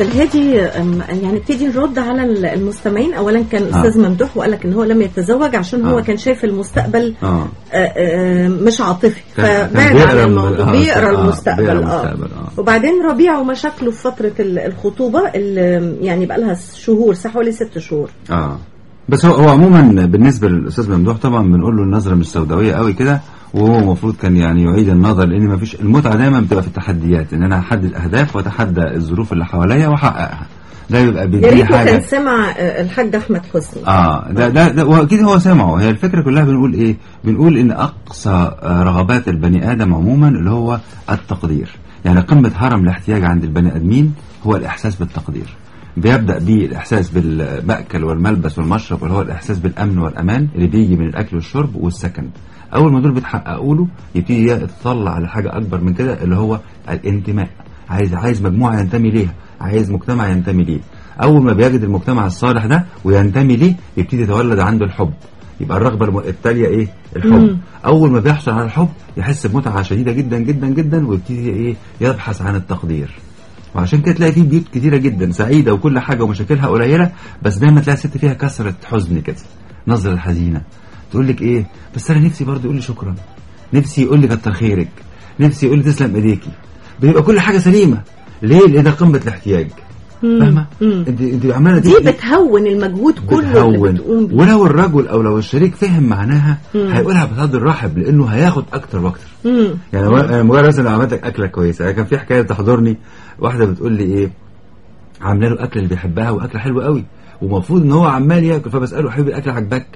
عبد الهادي يعني نبتدي نرد على ال- المستمعين. اولا كان أستاذ ممدوح وقال لك إن هو لم يتزوج عشان هو آه. كان شايف المستقبل آه. آه، آه، مش عاطفي. فبعد عن بيقرأ الموضوع الم- آه، بيقرأ آه، المستقبل بيقرأ آه. آه. وبعدين ربيع ومشاكله في فترة ال- الخطوبة اللي يعني بقى لها شهور صح؟ حوالي ست شهور. آه. بس هو, هو عموما بالنسبة للأستاذ ممدوح طبعا بنقول له النظرة مش سوداوية قوي كده. وهو المفروض كان يعني يعيد النظر لأن ما فيش المتعة دايما بتبقى في التحديات إن أنا أحدد اهداف وأتحدى الظروف اللي حواليا وأحققها. ده بيبقى يا بيديني ريته كان حاجة سمع آه، الحاج أحمد حسني. آه ده ده, ده وأكيد هو سمعه. هي الفكرة كلها بنقول إيه؟ بنقول إن أقصى آه، رغبات البني آدم عموما اللي هو التقدير. يعني قمة هرم الاحتياج عند البني آدمين هو الإحساس بالتقدير. بيبدأ بالاحساس بالمأكل والملبس والمشرب اللي هو الإحساس بالأمن والأمان اللي بيجي من الأكل والشرب والسكن. أول ما دول بيتحققوا له يبتدي يتطلع على حاجة أكبر من كده اللي هو الانتماء. عايز عايز مجموعة ينتمي ليها عايز مجتمع ينتمي ليه. أول ما بيجد المجتمع الصالح ده وينتمي ليه يبتدي يتولد عنده الحب. يبقى الرغبة التالية إيه؟ الحب. مم. أول ما بيحصل على الحب يحس بمتعة شديدة جدا جدا جدا ويبتدي إيه؟ يبحث عن التقدير. وعشان كده تلاقي في بيوت كتيرة جدا سعيدة وكل حاجة ومشاكلها قليلة بس دايما تلاقي الست فيها كسرة حزن كده نظرة حزينة. تقول لك إيه؟ بس أنا نفسي برضه يقول لي شكرا. نفسي يقول لي كتر خيرك. نفسي يقول لي تسلم إيديكي. بيبقى كل حاجة سليمة. ليه؟ لأن ده قمة الاحتياج. فاهمة. انت أنت عمالة دي بتهون المجهود كله اللي بتقوم بيه. ولو الرجل أو لو الشريك فهم معناها مم. هيقولها بصدر رحب لأنه هياخد أكتر وأكتر. يعني أنا مجرد مثلا لو عملت لك أكلة كويسة. يعني كان في حكاية تحضرني واحدة بتقول لي إيه؟ عاملة له اكل اللي بيحبها وأكلة حلوة قوي. ومفروض إن هو عمال ياكل فبسأله حبيبي الاكله عجبك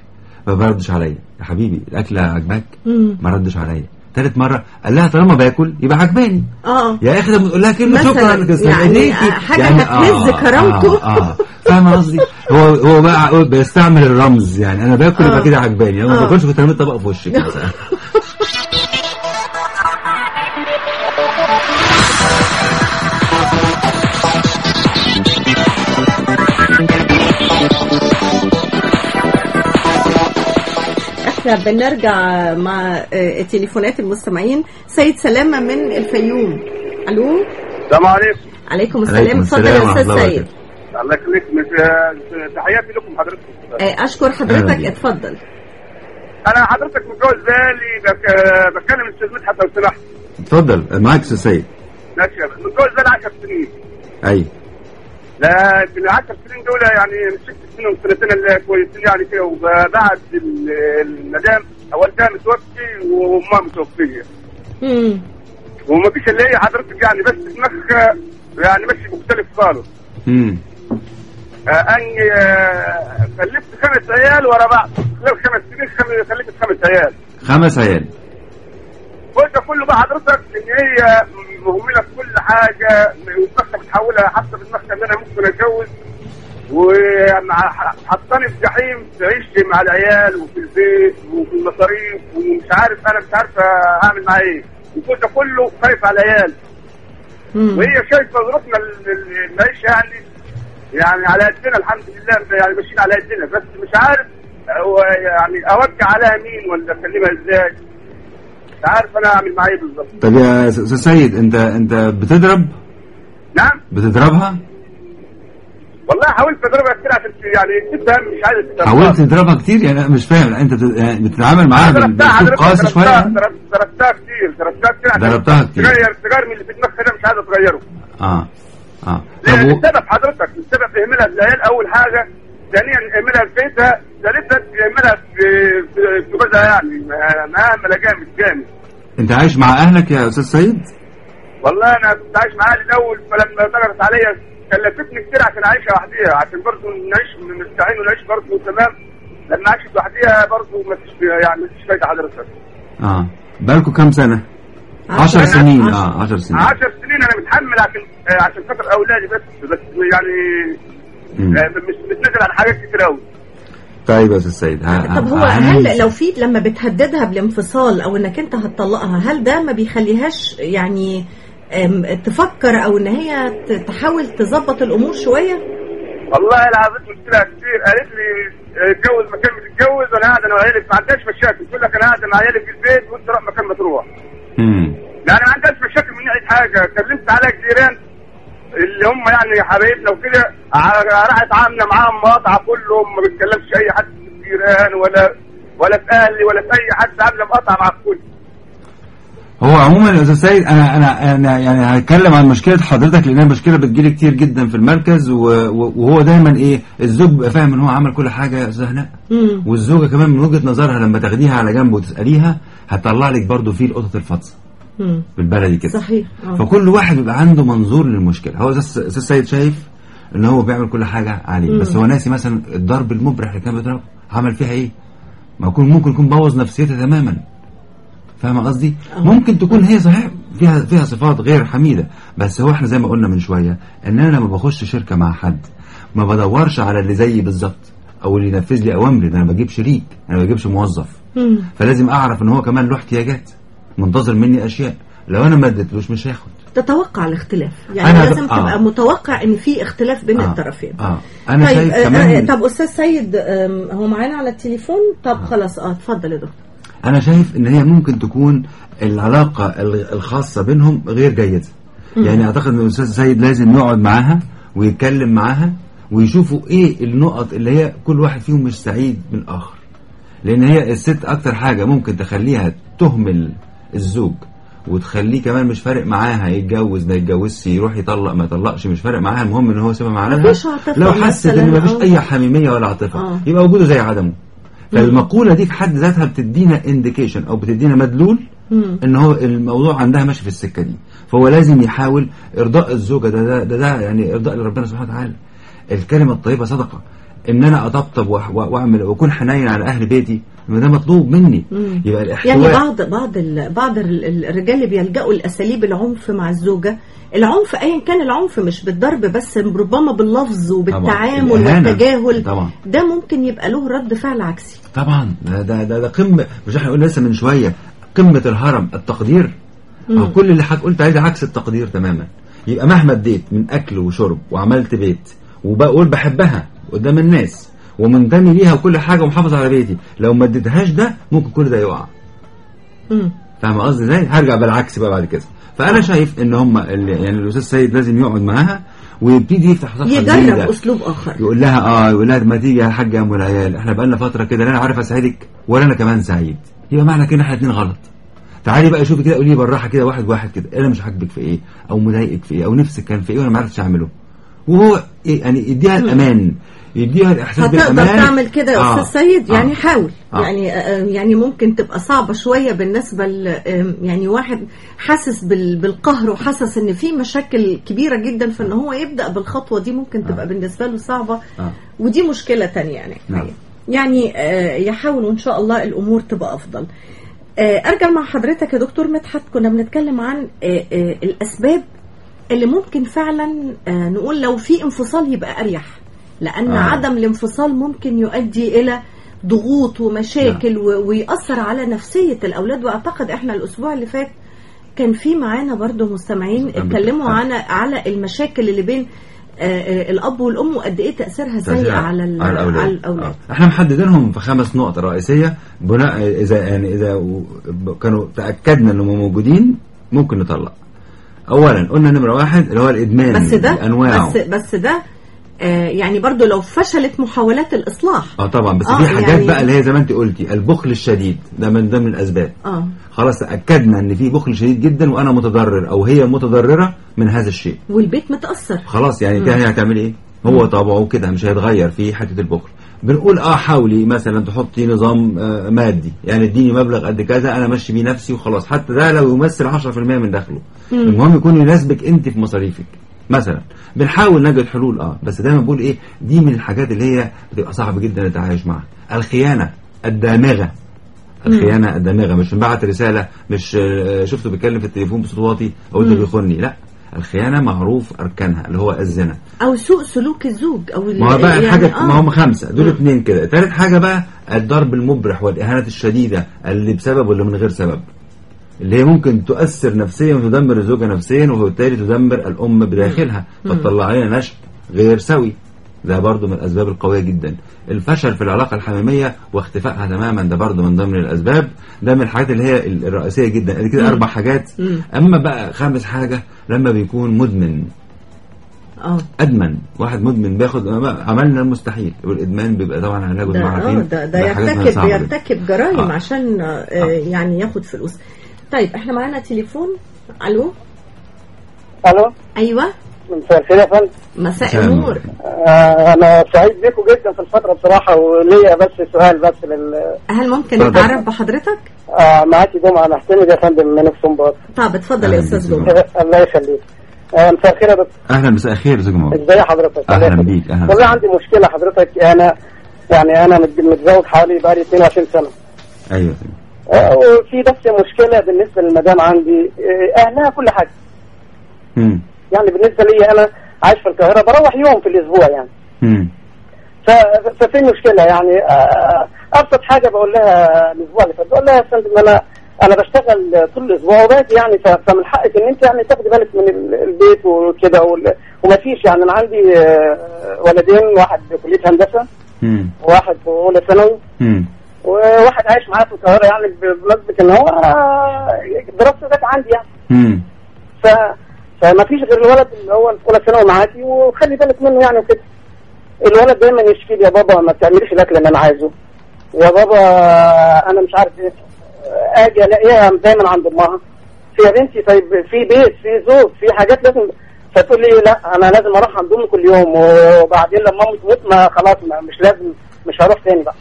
ما بردش عليا. يا حبيبي الاكله عجبك مم. ما ردش عليا. ثالث مرة قال لها طالما باكل يبقى عجباني. آه. يا أخي لما تقول لها كلمة شكرا يعني ايديكي حاجة هتهز كرامته. آه, آه. فاهم قصدي؟ هو هو بقى بيستعمل الرمز يعني أنا باكل يبقى آه. كده عجباني. أنا ما آه. باكلش كنت طبق في وشك [LAUGHS] مثلا. إحنا بنرجع مع آه، تليفونات المستمعين. سيد سلامة من الفيوم؟ ألو؟ السلام عليكم. عليكم السلام. اتفضل يا أستاذ الله سيد. الله يخليك مت- تحياتي لكم حضرتكم آه، أشكر حضرتك. اتفضل. أنا حضرتك متجوز بالي بك... بتكلم الاستاذ مدحت لو سمحت. اتفضل. معاك أستاذ سيد. ماشي. متجوز بالي 10 سنين. أيوه لا في العشر سنين دول يعني مسكت منهم سنتين اللي كويسين يعني كده. وبعد ال- المدام والدها متوفي وامها متوفيه مم. وما فيش اللي هي حضرتك يعني بس دماغها يعني ماشي مختلف خالص. امم آه أني آه خلفت خمس عيال ورا بعض. خلال خمس سنين خلفت خمس عيال. خمس عيال. وده كله بقى حضرتك ان هي مهملة في كل حاجة ودماغها بتحولها حتى في دماغها ان أنا ممكن اتجوز. وحطاني في جحيم تعيش مع العيال وفي البيت وفي المصاريف ومش عارف أنا مش عارف اعمل معاه إيه. وكل ده كله خايف على العيال. وهي شايفة ظروفنا ال- ال- العيش يعني يعني على قدنا الحمد لله يعني ماشيين على قدنا. بس مش عارف يعني اوجه عليها مين ولا اكلمها إزاي؟ مش عارف أنا أعمل معاها إيه بالظبط. طب يا أستاذ سيد أنت أنت بتضرب؟ نعم. بتضربها؟ والله حاولت أضربها كتير عشان يعني تفهم مش تفهم. حاولت تضربها كتير؟ يعني مش فاهم أنت يعني بتتعامل معاها بأسلوب قاسي شوية؟ ضربتها؟ ضرب- ضربتها كتير ضربتها كتير عشان ضربتها كتير. تغير تغير من اللي في دماغها ده مش عايزه تغيره آه آه. طب. السبب حضرتك السبب اهملها العيال اول حاجة ثانيا اهملها في بيتها ثالثا اهملها في في في جوزها يعني مهمله جامد جامد. أنت عايش مع أهلك يا أستاذ سيد؟ والله أنا كنت عايش معاها الأول فلما ضغطت عليا كلفتني كتير عشان اعيشها وحديها عشان برضه نعيش مرتاحين ونعيش برضه تمام. لما عشت وحديها برضه ما فيش يعني ما فيش فايدة حضرتك آه. بقالكم كام سنة؟ عشر عشر سنين. سنين عشر. آه عشر سنين. 10 سنين أنا متحمل عشان آه، عشان خاطر أولادي بس بس يعني آه، مش متنازل عن حاجات كتير قوي طيب يا أستاذ سيد طب هو هل لو في لما بتهددها بالانفصال أو إنك أنت هتطلقها هل ده ما بيخليهاش يعني تفكر أو إن هي تحاول تظبط الأمور شوية؟ والله العظيم قلت لها كتير. قالت لي آه، اتجوز مكان بتتجوز وأنا قاعد أنا وعيالي ما عندهاش مشاكل. تقول لك أنا قاعد مع عيالي في البيت وأنت روح مكان ما تروح مم. يعني ما عندهاش مشاكل من ناحية حاجة. كلمت على الجيران اللي هم يعني حبايبنا وكده راحت عامله معاهم مقاطعه كلهم ما بتكلمش أي حد في الجيران ولا ولا في أهلي ولا في أي حد عاملة مقاطعه مع الكل هو عموما يا أستاذ سيد أنا أنا أنا يعني هتكلم عن مشكلة حضرتك لأنها مشكلة بتجيلي كتير جدا في المركز وهو دايما إيه الزوج بيبقى فاهم إن هو عمل كل حاجة يا أستاذ هناء. والزوجة كمان من وجهة نظرها لما تاخديها على جنب وتسأليها هتطلع لك برضه فيه القطط الفطسه مم. بالبلدي كده. صحيح. آه. فكل واحد بيبقى عنده منظور للمشكلة. هو أستاذ سيد شايف إن هو بيعمل كل حاجة عليه. مم. بس هو ناسي مثلا الضرب المبرح اللي كان بيضربه عمل فيها إيه؟ ما يكون ممكن يكون بوظ نفسيتها تماما. فاهم قصدي؟ آه. ممكن تكون هي صحيح فيها فيها صفات غير حميدة. بس هو إحنا زي ما قلنا من شوية إن أنا لما بخش شركة مع حد ما بدورش على اللي زيي بالظبط أو اللي ينفذ لي أوامري أنا بجيب شريك أنا ما بجيبش موظف. مم. فلازم أعرف إن هو كمان له احتياجات. منتظر مني أشياء. لو أنا ما اديتلوش مش هياخد. تتوقع الاختلاف. يعني أنا لازم آه. تبقى متوقع إن في اختلاف بين آه. الطرفين. آه. أنا طيب شايف آه، كمان آه، طب أستاذ سيد هو معانا على التليفون؟ طب خلاص آه اتفضل يا دكتور. أنا شايف إن هي ممكن تكون العلاقة ال- الخاصة بينهم غير جيدة. يعني أعتقد إن الاستاذ سيد لازم يقعد معاها ويتكلم معاها ويشوفوا إيه النقط اللي هي كل واحد فيهم مش سعيد من الآخر لأن هي الست أكتر حاجة ممكن تخليها تهمل الزوج وتخليه كمان مش فارق معاها يتجوز ما يتجوزش يروح يطلق ما يطلقش مش فارق معاها المهم إن هو يسيبها مع نفسها. لو حست إن مفيش أي حميمية ولا عاطفة آه. يبقى وجوده زي عدمه. فالمقولة دي في حد ذاتها بتدينا انديكيشن أو بتدينا مدلول مم. إن هو الموضوع عندها ماشي في السكة دي. فهو لازم يحاول إرضاء الزوجة ده ده, ده, ده يعني إرضاء لربنا سبحانه وتعالى. الكلمة الطيبة صدقة. إن أنا اطبطب وأعمل وأكون حنين على أهل بيتي ما ده مطلوب مني. مم. يبقى الإحتواء يعني بعض بعض بعض ال- الرجال اللي بيلجأوا لأساليب العنف مع الزوجة العنف ايا كان العنف مش بالضرب بس ربما باللفظ وبالتعامل. والتجاهل. طبعا. ده ممكن يبقى له رد فعل عكسي. طبعا. ده ده ده, ده قمة. مش إحنا قلنا لسه من شوية قمة الهرم التقدير. أو كل اللي حضرتك قلت عايز عكس التقدير تماما. يبقى مهما اديت من أكل وشرب وعملت بيت وبقول بحبها قدام الناس ومنتمي ليها وكل حاجة ومحافظ على بيتي. لو ما اديتهاش ده ممكن كل ده يقع. فاهم قصدي إزاي؟ هرجع بالعكس بقى بعد كده. فأنا شايف إن هم اللي يعني الأستاذ سيد لازم يقعد معاها ويبتدي يفتح صفحة يجرب أسلوب آخر. يقول لها آه يقول لها ما تيجي يا حاجة أم العيال إحنا بقالنا فترة كده لا أنا عارف اساعدك ولا أنا كمان سعيد. يبقى معنى كده إحنا الاثنين غلط. تعالي بقى شوفي كده قولي لي بالراحة كده واحد واحد كده أنا مش عاجبك في إيه أو مضايقك في إيه أو نفسك كان في إيه وأنا ما عرفتش أعمله. وهو إيه يعني يديها الأمان يديها الإحساس هتقدر بالأمان تعمل كده يا آه. أستاذ سيد آه. يعني حاول آه. يعني آه، يعني ممكن تبقى صعبة شوية بالنسبة ل آه، يعني واحد حاسس بال- بالقهر وحاسس إن في مشاكل كبيرة جدا في إن هو يبدأ بالخطوة دي ممكن تبقى بالنسبة له صعبة آه. ودي مشكلة تانية يعني نعم. يعني آه، يحاول وإن شاء الله الأمور تبقى أفضل آه، أرجع مع حضرتك يا دكتور مدحت كنا بنتكلم عن آه، آه، الأسباب اللي ممكن فعلا آه، نقول لو في انفصال يبقى أريح لأن آه. عدم الانفصال ممكن يؤدي إلى ضغوط ومشاكل و- ويأثر على نفسية الأولاد وأعتقد إحنا الأسبوع اللي فات كان في معانا برضو مستمعين نعم. اتكلموا عن على المشاكل اللي بين آه، آه، الأب والأم وقد إيه تأثيرها سيء على, على الأولاد, على الأولاد. آه. إحنا محددينهم في خمس نقط رئيسية بناء إذا يعني إذا كانوا تأكدنا إنهم موجودين ممكن نطلق أولا قلنا نمرة واحد اللي هو الإدمان بس ده بأنواعه بس بس ده آه، يعني برضو لو فشلت محاولات الإصلاح. آه طبعا بس آه، في حاجات يعني- بقى اللي هي زي ما أنت قلتي البخل الشديد ده من ضمن الأسباب. آه. خلاص أكدنا إن في بخل شديد جدا وأنا متضرر أو هي متضررة من هذا الشيء. والبيت متأثر. خلاص يعني. كده هتعمل إيه؟ هو طبعه كده مش هيتغير في حتة البخل. بنقول آه حاولي مثلا تحطي نظام آه مادي. يعني اديني مبلغ قد كذا أنا ماشي بيه نفسي وخلاص. حتى ده لو يمثل 10% من دخله. مم. المهم يكون يناسبك أنت في مصاريفك. مثلا بنحاول نجد حلول آه بس دايما بقول إيه دي من الحاجات اللي هي بتبقى صعب جدا التعايش معها. الخيانة الدامغة. الخيانة الدامغة. مش بعت رسالة مش آه، شفته بيتكلم في التليفون بصوت واطي مم. بيخوني. لا. الخيانه معروف أركانها اللي هو الزنا أو سوء سلوك الزوج ال- ما هو بقى يعني الحاجة آه. ما هم خمسة دول مم. اتنين كده تالت حاجة بقى الضرب المبرح والإهانة الشديدة اللي بسبب ولا من غير سبب اللي هي ممكن تؤثر نفسيا وتدمر الزوجة نفسيا وبالتالي تدمر الأم بداخلها. فتطلع علينا نشء غير سوي ده برضه من الأسباب القوية جدا. الفشل في العلاقة الحميمية واختفائها تماما ده برضه من ضمن الأسباب. ده من الحاجات اللي هي الرئيسية جدا. ادي كده مم. أربع حاجات. أما بقى خامس حاجة لما بيكون مدمن. آه. أدمن. واحد مدمن بياخد عملنا المستحيل. والإدمان بيبقى طبعا علاجه ده آه عارفين ده ده يرتكب. يرتكب جرائم آه. عشان آه آه. يعني ياخد فلوس. طيب إحنا معانا تليفون. ألو؟ ألو؟ أيوه. مساء الخير يا فندم مساء النور. آه، أنا سعيد بيكم جدا في الفترة بصراحة وليا بس سؤال بس لل هل ممكن. نتعرف بحضرتك؟ آه، معاكي جمعة. محتمد يا فندم من الصنباط طب اتفضل يا أستاذ. جمعة. الله يخليك. آه، مساء الخير يا دكتور. أهلا مساء الخير يا زوج إزاي حضرتك؟ يخليك. بيك، أهلاً والله. عندي مشكلة حضرتك. أنا يعني أنا متزوج حوالي بقالي 22 سنة. أيوه. آه، وفي بس مشكلة بالنسبة للمدام عندي. آه، أهلها كل حاجة. امم يعني بالنسبة لي أنا عايش في القاهرة بروح يوم في الأسبوع يعني. امم ف- ففي مشكلة يعني آه، أبسط حاجة بقول لها الأسبوع اللي فات بقول لها يا فندم أنا أنا بشتغل طول الأسبوع وباجي يعني فمن حقك إن أنت يعني تاخدي بالك من ال- البيت وكده وال- وما فيش يعني أنا عندي آه، ولدين واحد في كلية هندسة امم وواحد في أولى ثانوي وواحد عايش معايا في القاهرة يعني بمناسبة إن هو آه، دراسته جت عندي يعني. امم ف فما فيش غير الولد اللي هو في اولى ثانوي معاكي وخلي بالك منه يعني وكده. الولد دايما يشكي لي يا بابا ما تعمليش الأكل اللي أنا عايزه. يا بابا أنا مش عارف إيه. آجي ألاقيها دايما عند أمها. في يا بنتي طيب في بيت في زوج في حاجات لازم. فتقول لي لا أنا لازم أروح عند امي كل يوم وبعدين لما امي تموت ما خلاص ما مش لازم مش هروح تاني بقى.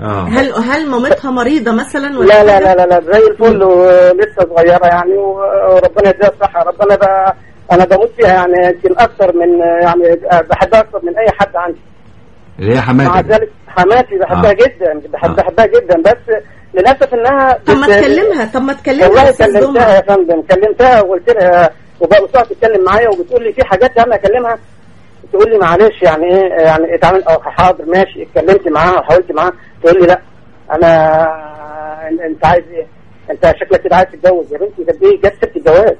آه. هل هل مامتها مريضة مثلا ولا لا لا؟ لا لا, لا زي الفل ولسه صغيرة يعني وربنا يديها الصحة. ربنا بقى أنا بموت فيها يعني يمكن أكتر من يعني بحبها أكتر من أي حد عندي. اللي هي مع حماتك ذلك حماتي بحبها آه. جدا بحب آه. بحبها جدا بس للأسف إنها طب ما تكلمها طب ما تكلمها والله كلمتها يا فندم كلمتها وقلت لها وبقى تتكلم معايا وبتقول لي في حاجات أنا أكلمها. تقول لي معلش يعني إيه يعني اتعامل آه حاضر ماشي اتكلمت معاها وحاولت معاها تقول لي لا أنا أنت عايز إيه؟ أنت شكلك كده عايز تتجوز يا بنتي طب إيه جت سيره الجواز؟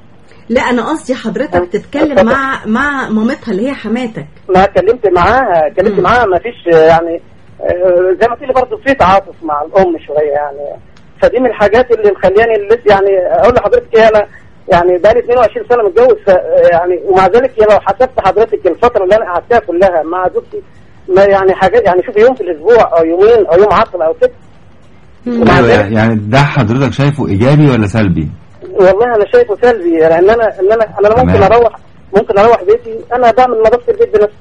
لا أنا قصدي حضرتك. تتكلم. مع مع مامتها اللي هي حماتك ما اتكلمت معاها اتكلمت. معاها ما فيش يعني آه، زي ما تقولي برضه في تعاطف مع الأم شوية يعني فدي من الحاجات اللي مخلياني يعني أقول لحضرتك إيه أنا يعني بقالي 22 سنة متجوز يعني ومع ذلك لو حسبت حضرتك الفترة اللي أنا قعدتها كلها مع زوجتي ما يعني حاجات يعني شوف يوم في الأسبوع أو يومين أو يوم عطل أو كده ذلك يعني ده حضرتك شايفه إيجابي ولا سلبي؟ والله أنا شايفه سلبي لأن أنا إن أنا أنا ممكن. أروح ممكن أروح بيتي أنا بعمل نظافة البيت بنفسي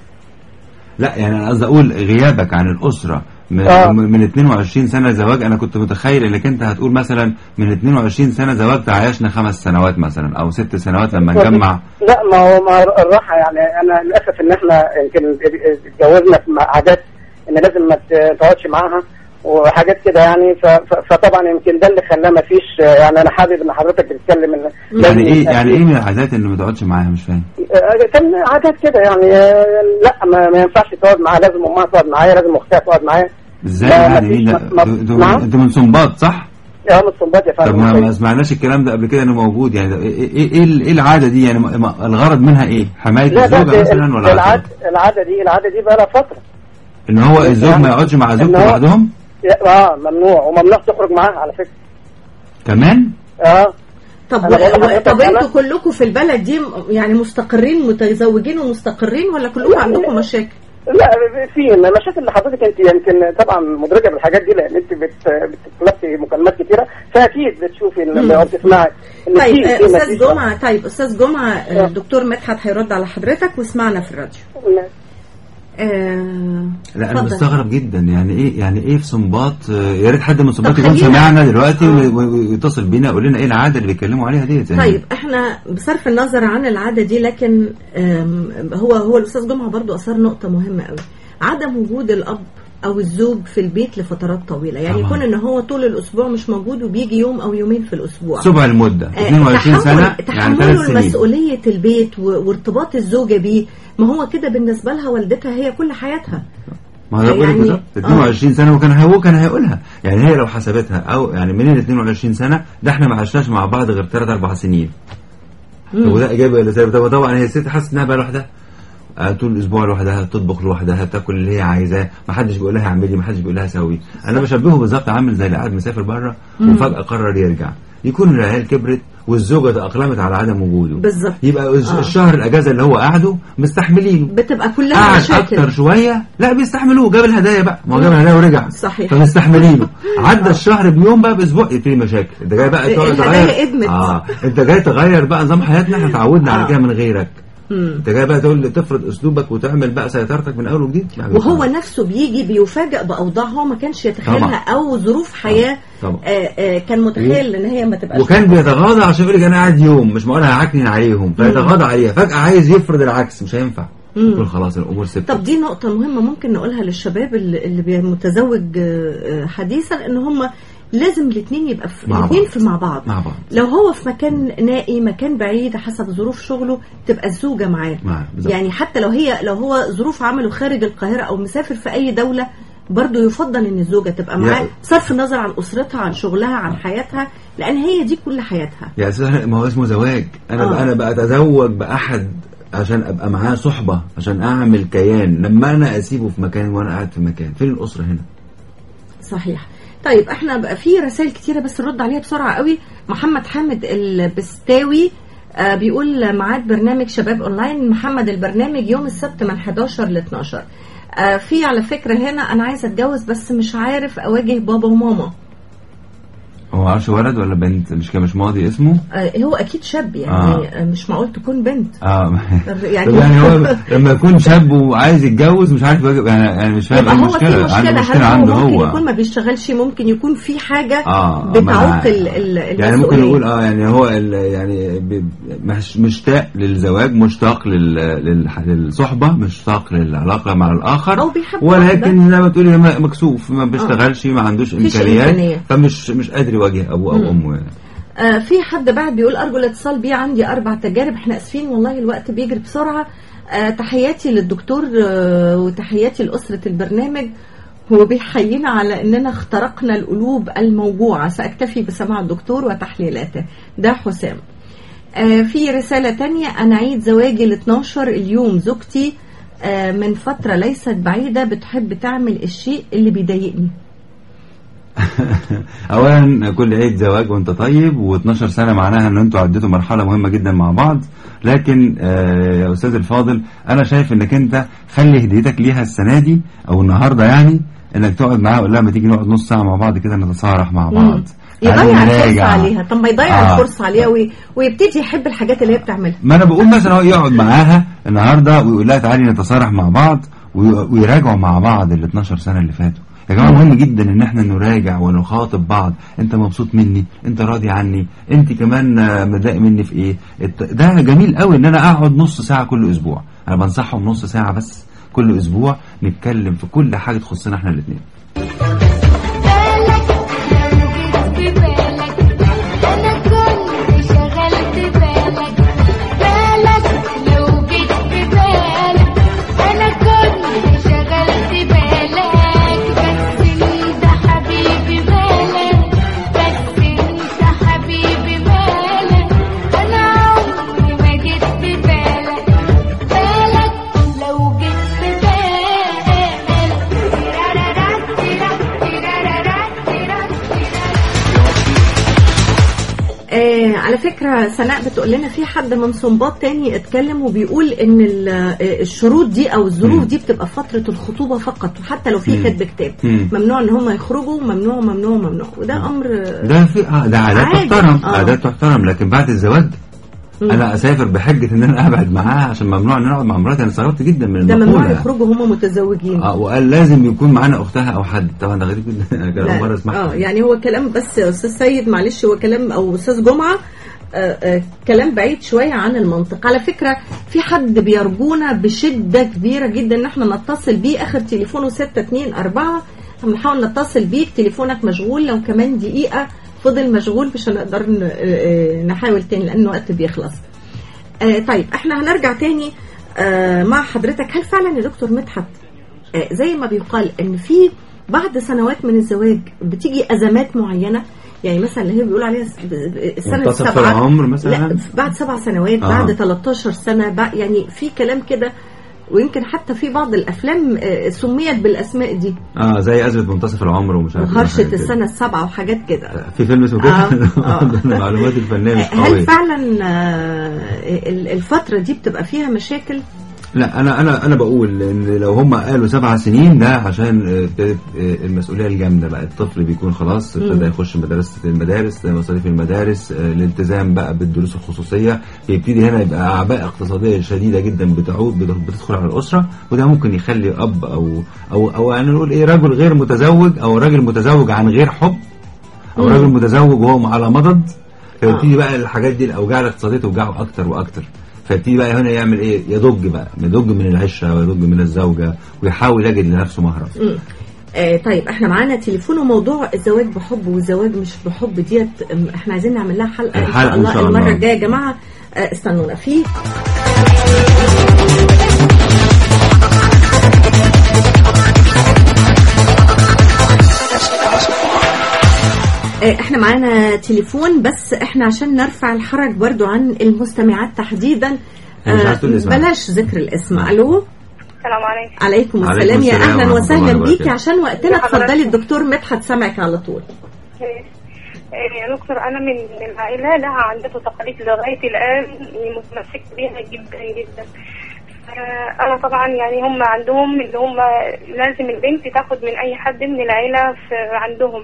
لا يعني أنا قصدي أقول غيابك عن الأسرة من, آه. من 22 سنة زواج. أنا كنت متخيل إنك أنت هتقول مثلا من 22 سنة زواج تعايشنا خمس سنوات مثلا أو ست سنوات لما نجمع. لا ما هو ما الراحة يعني. أنا للأسف إن إحنا يمكن اتجوزنا في عادات إن لازم ما تقعدش معاها وحاجات كده يعني. فطبعا يمكن ده اللي خلاه ما فيش يعني. أنا حابب إن حضرتك بتتكلم إن يعني إيه يعني إيه من العادات إن ما تقعدش معاها؟ مش فاهم. آه، كان عادات كده يعني. آه، لا ما, ما ينفعش تقعد معاها. لازم أمها تقعد معايا لازم أختها تقعد معايا. إزاي لا، يعني؟ ما- أنتوا نعم؟ من سنباط صح؟ يا من الصنبات يا طب فندم ما, ما سمعناش الكلام ده قبل كده إنه موجود يعني. ده إيه إيه, إيه, إيه العادة دي يعني؟ ما- ما- الغرض منها إيه؟ حماية الزوجة مثلا ولا العادة العادة دي العادة دي بقى لها فترة. إن هو الزوج ما يقعدش مع زوجته لوحدهم؟ آه ممنوع. وممنوع تخرج معاها على فكرة. كمان؟ آه. طب و... طب أنتوا كلكم في البلد دي يعني مستقرين متزوجين ومستقرين ولا كلكم عندكم مشاكل؟ لا في المشاكل اللي حضرتك انت يمكن طبعا مدركه بالحاجات دي لأن أنت بت- بتتلقي مكالمات كتيرة فأكيد بتشوفي أو تسمعي إن طيب أستاذ. جمعة طيب أستاذ جمعة آه، الدكتور مدحت هيرد على حضرتك واسمعنا في الراديو. آه، لا أنا. مستغرب جدا. يعني إيه يعني إيه في سنباط؟ آه، يا ريت حد من سنباط طب يكون سمعنا دلوقتي آه. وي- وي- ويتصل بينا يقول لنا إيه العادة اللي بيتكلموا عليها ديت. يعني طيب إحنا بصرف النظر عن العادة دي لكن هو هو الأستاذ جمعة برضو أثار نقطة مهمة قوي. عدم وجود الأب أو الزوج في البيت لفترات طويلة. يعني. يكون إن هو طول الأسبوع مش موجود وبيجي يوم أو يومين في الأسبوع. سبع المده آه، 22 سنة يعني تحمله ثلاث سنين. مسؤولية البيت و- وارتباط الزوجة بيه. ما هو كده بالنسبة لها والدتها هي كل حياتها. ما هو ده بقول لك يعني- بالظبط. 22 سنة وكان هو كان هيقولها. يعني هي لو حسبتها أو يعني منين 22 سنة ده إحنا ما عشناش مع بعض غير 3 4 سنين. طب وده اجابه ولا سالب طب طبعا هي الست حاسة إنها بقى لوحدها. آه، طول الأسبوع لوحدها تطبخ لوحدها تاكل اللي هي عايزاه. ما حدش بيقول لها اعملي ما حدش بيقول لها سوي. أنا بشبهه بالظبط عامل زي اللي قاعد مسافر بره. وفجأة قرر يرجع. يكون العيال كبرت والزوجة تاقلمت على عدم وجوده. بالظبط. يبقى آه. الشهر الأجازة اللي هو قعده مستحملينه. بتبقى كلها قعد مشاكل. أكتر شوية لا بيستحملوه جاب الهدايا بقى. ما هو جاب الهدايا ورجع. صحيح. فمستحملينه. [LAUGHS] عدى الشهر بيوم بقى بأسبوع يبتدي مشاكل. انت جاي بقى تقعد تغير. آه. انت جاي تغير بقى نظام حياتنا إحنا اتعودنا آه. على كده من غيرك. انت جاي بقى تقول تفرض أسلوبك وتعمل بقى سيطرتك من أول وجديد؟ لا، وهو نفسه بيجي بيفاجئ باوضاع هو ما كانش يتخيلها. أو ظروف حياة طبعا. آه آه كان متخيل إن هي ما تبقاش وكان بيتغاضى عشان يقول لك أنا قاعد يوم مش معقول هعكنن عليهم فيتغاضى عليها. فجأة عايز يفرض العكس مش هينفع. يقول خلاص الأمور ثبتت طب دي نقطة مهمة ممكن نقولها للشباب اللي متزوج آه، حديثا إن هم لازم الاثنين يبقى في مع الاثنين بعض. في مع بعض. مع بعض. لو هو في مكان نائي مكان بعيد حسب ظروف شغله تبقى الزوجة معاه. يعني حتى لو هي لو هو ظروف عمله خارج القاهرة أو مسافر في أي دولة برضه يفضل إن الزوجة تبقى معاه بصرف النظر عن أسرتها عن شغلها عن حياتها لأن هي دي كل حياتها. يا أستاذ ما هو اسمه زواج. أنا آه. أنا بقى أتزوج بأحد عشان أبقى معاه صحبة عشان أعمل كيان. لما أنا أسيبه في مكان وأنا قاعد في مكان فين الأسرة هنا؟ صحيح. طيب إحنا بقى في رسائل كتيرة بس نرد عليها بسرعة قوي. محمد حامد البستاوي آه بيقول ميعاد برنامج شباب أونلاين. محمد البرنامج يوم السبت من 11 ل 12 آه في على فكرة هنا أنا عايزة أتجوز بس مش عارف أواجه بابا وماما. هو عارش ولد ولا بنت؟ مش كان مش ماضي اسمه؟ آه هو أكيد شاب يعني آه. آه. مش معقول تكون بنت. آه. يعني- يعني هو [LAUGHS] لما يكون شاب وعايز يتجوز مش عارف يعني يعني مش فاهم إيه المشكلة. مشكلة. عنده مشكلة هو عنده ممكن هو. يكون ما بيشتغلش؟ ممكن يكون في حاجة آه بتعوق ما- ال- يعني ممكن. نقول آه يعني هو يعني مش مشتاق للزواج مشتاق لل- لل- للصحبة مشتاق للعلاقة مع الآخر أو بيحب ولكن زي ما تقولي مكسوف ما بيشتغلش ما عندوش إمكانيات. فمش مش قادر يواجه أبوه أو. أمه يعني. آه في حد بعد بيقول ارجو الاتصال بيه عندي أربع تجارب إحنا آسفين والله الوقت بيجري بسرعة. آه تحياتي للدكتور آه وتحياتي لأسرة البرنامج. هو بيحيينا على إننا اخترقنا القلوب الموجوعة. سأكتفي بسماع الدكتور وتحليلاته. ده حسام. آه في رسالة تانية. أنا عيد زواجي ال 12 اليوم. زوجتي آه من فترة ليست بعيدة بتحب تعمل الشيء اللي بيضايقني. [LAUGHS] اولا كل عيد زواج وأنت طيب و12 سنة معناها إن أنتوا عديتوا مرحلة مهمة جدا مع بعض. لكن آه يا أستاذ الفاضل أنا شايف إنك أنت خلي هديتك ليها السنة دي أو النهارده يعني إنك تقعد معاها لها ما تيجي نقعد نص ساعة مع بعض كده نتصارح مع بعض. يضيع الفرصة. عليها. طب ما يضيع آه. الفرصة عليها وي... ويبتدي يحب الحاجات اللي هي بتعملها. ما أنا بقول مثلا هو يقعد معاها النهارده ويقول لها تعالي نتصارح مع بعض وي- ويراجعوا مع بعض ال 12 سنة اللي فاتوا. يا جماعة مهم جدا إن إحنا نراجع ونخاطب بعض. أنت مبسوط مني؟ أنت راضي عني؟ أنت كمان متضايق مني في إيه؟ ده جميل قوي إن أنا أقعد نص ساعة كل أسبوع. أنا بنصحهم نص ساعة بس كل أسبوع نتكلم في كل حاجة تخصنا إحنا الاثنين على فكرة سناء بتقول لنا في حد من صنباط تاني اتكلم وبيقول إن ال- الشروط دي أو الظروف. دي بتبقى في فترة الخطوبة فقط وحتى لو في. كتب كتاب مم. ممنوع إن هم يخرجوا ممنوع ممنوع ممنوع وده أمر ده في آه، ده عادات. تحترم آه. عادات تحترم لكن بعد الزواج مم. أنا أسافر بحجة إن أنا أبعد معاها عشان ممنوع إن أنا أقعد مع مراتي أنا استغربت جدا من ده ممنوع يخرجوا هم متزوجين آه وقال لازم يكون معانا أختها أو حد طبعا ده غريب جدا [LAUGHS] أنا. مرة أسمعها آه يعني هو كلام بس أستاذ سيد معلش هو كلام أو أستاذ جمعة كلام بعيد شوية عن المنطق على فكرة في حد بيرجونا بشدة كبيرة جدا إن إحنا نتصل بيه. آخر تليفونه 624 هنحاول نتصل بيك تليفونك مشغول. لو كمان دقيقة فضل مشغول مش هنقدر آه، آه، نحاول تاني لأن الوقت بيخلص. آه طيب إحنا هنرجع تاني آه مع حضرتك. هل فعلا يا دكتور مدحت آه زي ما بيقال إن في بعد سنوات من الزواج بتيجي أزمات معينة؟ يعني مثلا اللي هي بيقول عليها السنة منتصف السابعه العمر مثلاً؟ لا بعد سبع سنوات آه. بعد 13 سنة بع- يعني في كلام كده ويمكن حتى في بعض الأفلام آه، سميت بالأسماء دي آه زي أزمة منتصف العمر ومش عارف إيه وهرشة كده. السنة السابعة وحاجات كده في فيلم اسمه كده آه، [LAUGHS] آه. [LAUGHS] المعلومات الفنية مش هل فعلا آه، ال- الفترة دي بتبقى فيها مشاكل لا أنا أنا أنا بقول إن لو هم قالوا سبع سنين ده عشان آه، ابتدت آه، المسؤولية الجامدة بقى. الطفل بيكون خلاص ابتدى. يخش مدرسه المدارس مصاريف المدارس آه، الالتزام بقى بالدروس الخصوصية. بيبتدي هنا يبقى أعباء اقتصادية شديدة جدا بتعود بت- بتدخل على الأسرة وده ممكن يخلي أب أو أو أو يعني نقول إيه رجل غير متزوج أو راجل متزوج عن غير حب أو مم. راجل متزوج وهو على مضض. فيبتدي بقى الحاجات دي الأوجاع الاقتصادية توجعه أكتر وأكتر. فيبتدي بقى هنا يعمل إيه يضج بقى يضج من العشرة ويضج من الزوجة ويحاول يجد لنفسه مهرب. آه طيب إحنا معانا تليفون وموضوع الزواج بحب والزواج مش بحب ديت إحنا عايزين نعمل لها حلقة إن الحلقة شاء الله المرة. الجاية يا جماعة آه استنونا في إحنا معانا تليفون بس إحنا عشان نرفع الحرج برضو عن المستمعات تحديدا مش آه، عايزة تقول اسمها. بلاش ذكر الاسم. ألو؟ السلام عليكم. عليكم عليكم السلام. يا أهلا وسهلا بيكي. عشان وقتنا. اتفضلي الدكتور مدحت سامعك على طول. إيه، إيه، يا دكتور أنا من من عائلة لها عادات وتقاليد لغاية الآن متمسكة بيها جدا جدا. آه، أنا طبعا يعني هم عندهم اللي هم لازم البنت تاخد من أي حد من العيلة في عندهم.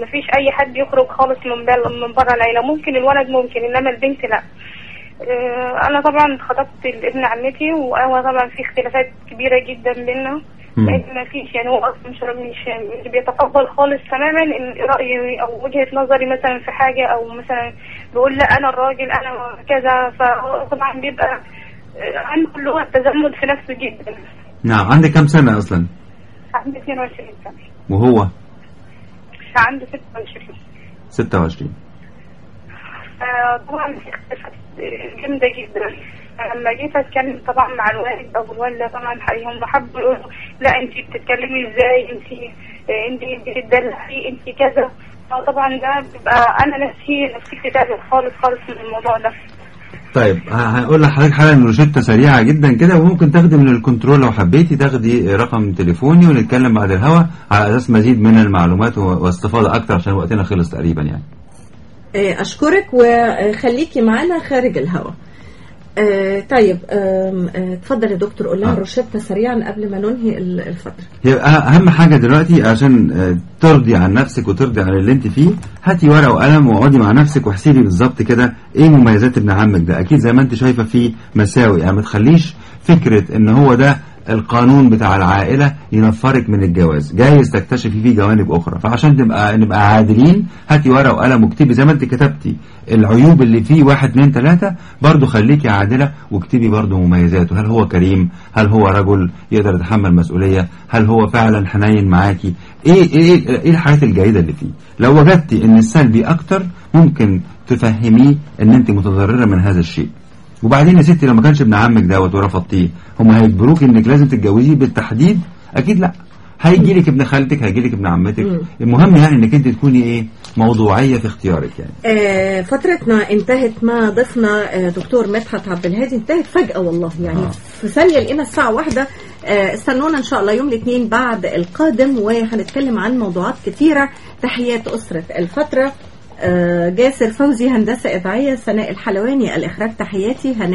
مفيش أي حد يخرج خالص من من بره العيلة. ممكن الولد ممكن إنما البنت لا. آه، أنا طبعا خطبت ابن عمتي وهو طبعا في اختلافات كبيرة جدا بينا ما فيش يعني هو أصلا مش مش مش بيتقبل خالص تماما إن رايي أو وجهة نظري مثلا في حاجة أو مثلا بيقول لا أنا الراجل أنا كذا. فطبعا بيبقى آه، عنده اللي هو التزمت في نفسه جدا. نعم عندك كم سنة أصلا؟ عنده 22 سنة. وهو؟ عنده 26 26 طبعا اختلافات جامدة جدا. لما جيت أتكلم طبعا مع الوالد أو الوالدة طبعا هم حبوا يقولوا لا أنت بتتكلمي إزاي؟ أنت أنت بتدلعي أنت كذا. فطبعا ده بيبقى أنا نفسي نفسيتي تعبت خالص خالص من الموضوع ده. طيب هقول لحضرتك حالا روشتة سريعة جدا كده وممكن تاخدي من الكنترول لو حبيتي تاخدي رقم تليفوني ونتكلم بعد الهوا على أساس مزيد من المعلومات واستفاضة أكتر عشان وقتنا خلص تقريبا يعني. آه، أشكرك وخليكي معانا خارج الهواء آه طيب آه، اتفضل يا دكتور قول لنا آه. روشتة سريعا قبل ما ننهي ال- الفترة. هي أه- أهم حاجة دلوقتي عشان آه، ترضي عن نفسك وترضي عن اللي أنت فيه هاتي ورقة وقلم واقعدي مع نفسك واحسبي بالظبط كده إيه مميزات ابن عمك ده. أكيد زي ما أنت شايفة فيه مساوئ. يعني ما تخليش فكرة إن هو ده القانون بتاع العائلة ينفرك من الجواز. جايز تكتشفي فيه جوانب أخرى. فعشان نبقى نبقى عادلين هاتي ورقة وقلم واكتبي. زي ما انت كتبتي العيوب اللي فيه واحد اتنين تلاتة برضو خليكي عادلة واكتبي برضو مميزاته. هل هو كريم؟ هل هو رجل يقدر يتحمل مسؤولية؟ هل هو فعلا حنين معاكي؟ إيه إيه إيه الحاجات الجيدة اللي فيه؟ لو وجدتي إن السلبي أكتر ممكن تفهميه إن انت متضررة من هذا الشيء. وبعدين يا ستي لو ما كانش ابن عمك دوت ورفضتيه هم هيجبروك إنك لازم تتجوزيه بالتحديد؟ أكيد لأ. هيجي لك ابن خالتك هيجي لك ابن عمتك. المهم يعني إنك أنت تكوني إيه موضوعية في اختيارك يعني. آه فترتنا انتهت مع ضيفنا آه دكتور مدحت عبد الهادي انتهت فجأة والله. يعني آه. في ثانية لقينا الساعة واحدة. آه استنونا إن شاء الله يوم الاثنين بعد القادم وهنتكلم عن موضوعات كثيرة. تحيات أسرة الفترة. آه جاسر فوزي هندسة إذاعية سناء الحلواني الإخراج تحياتي هناء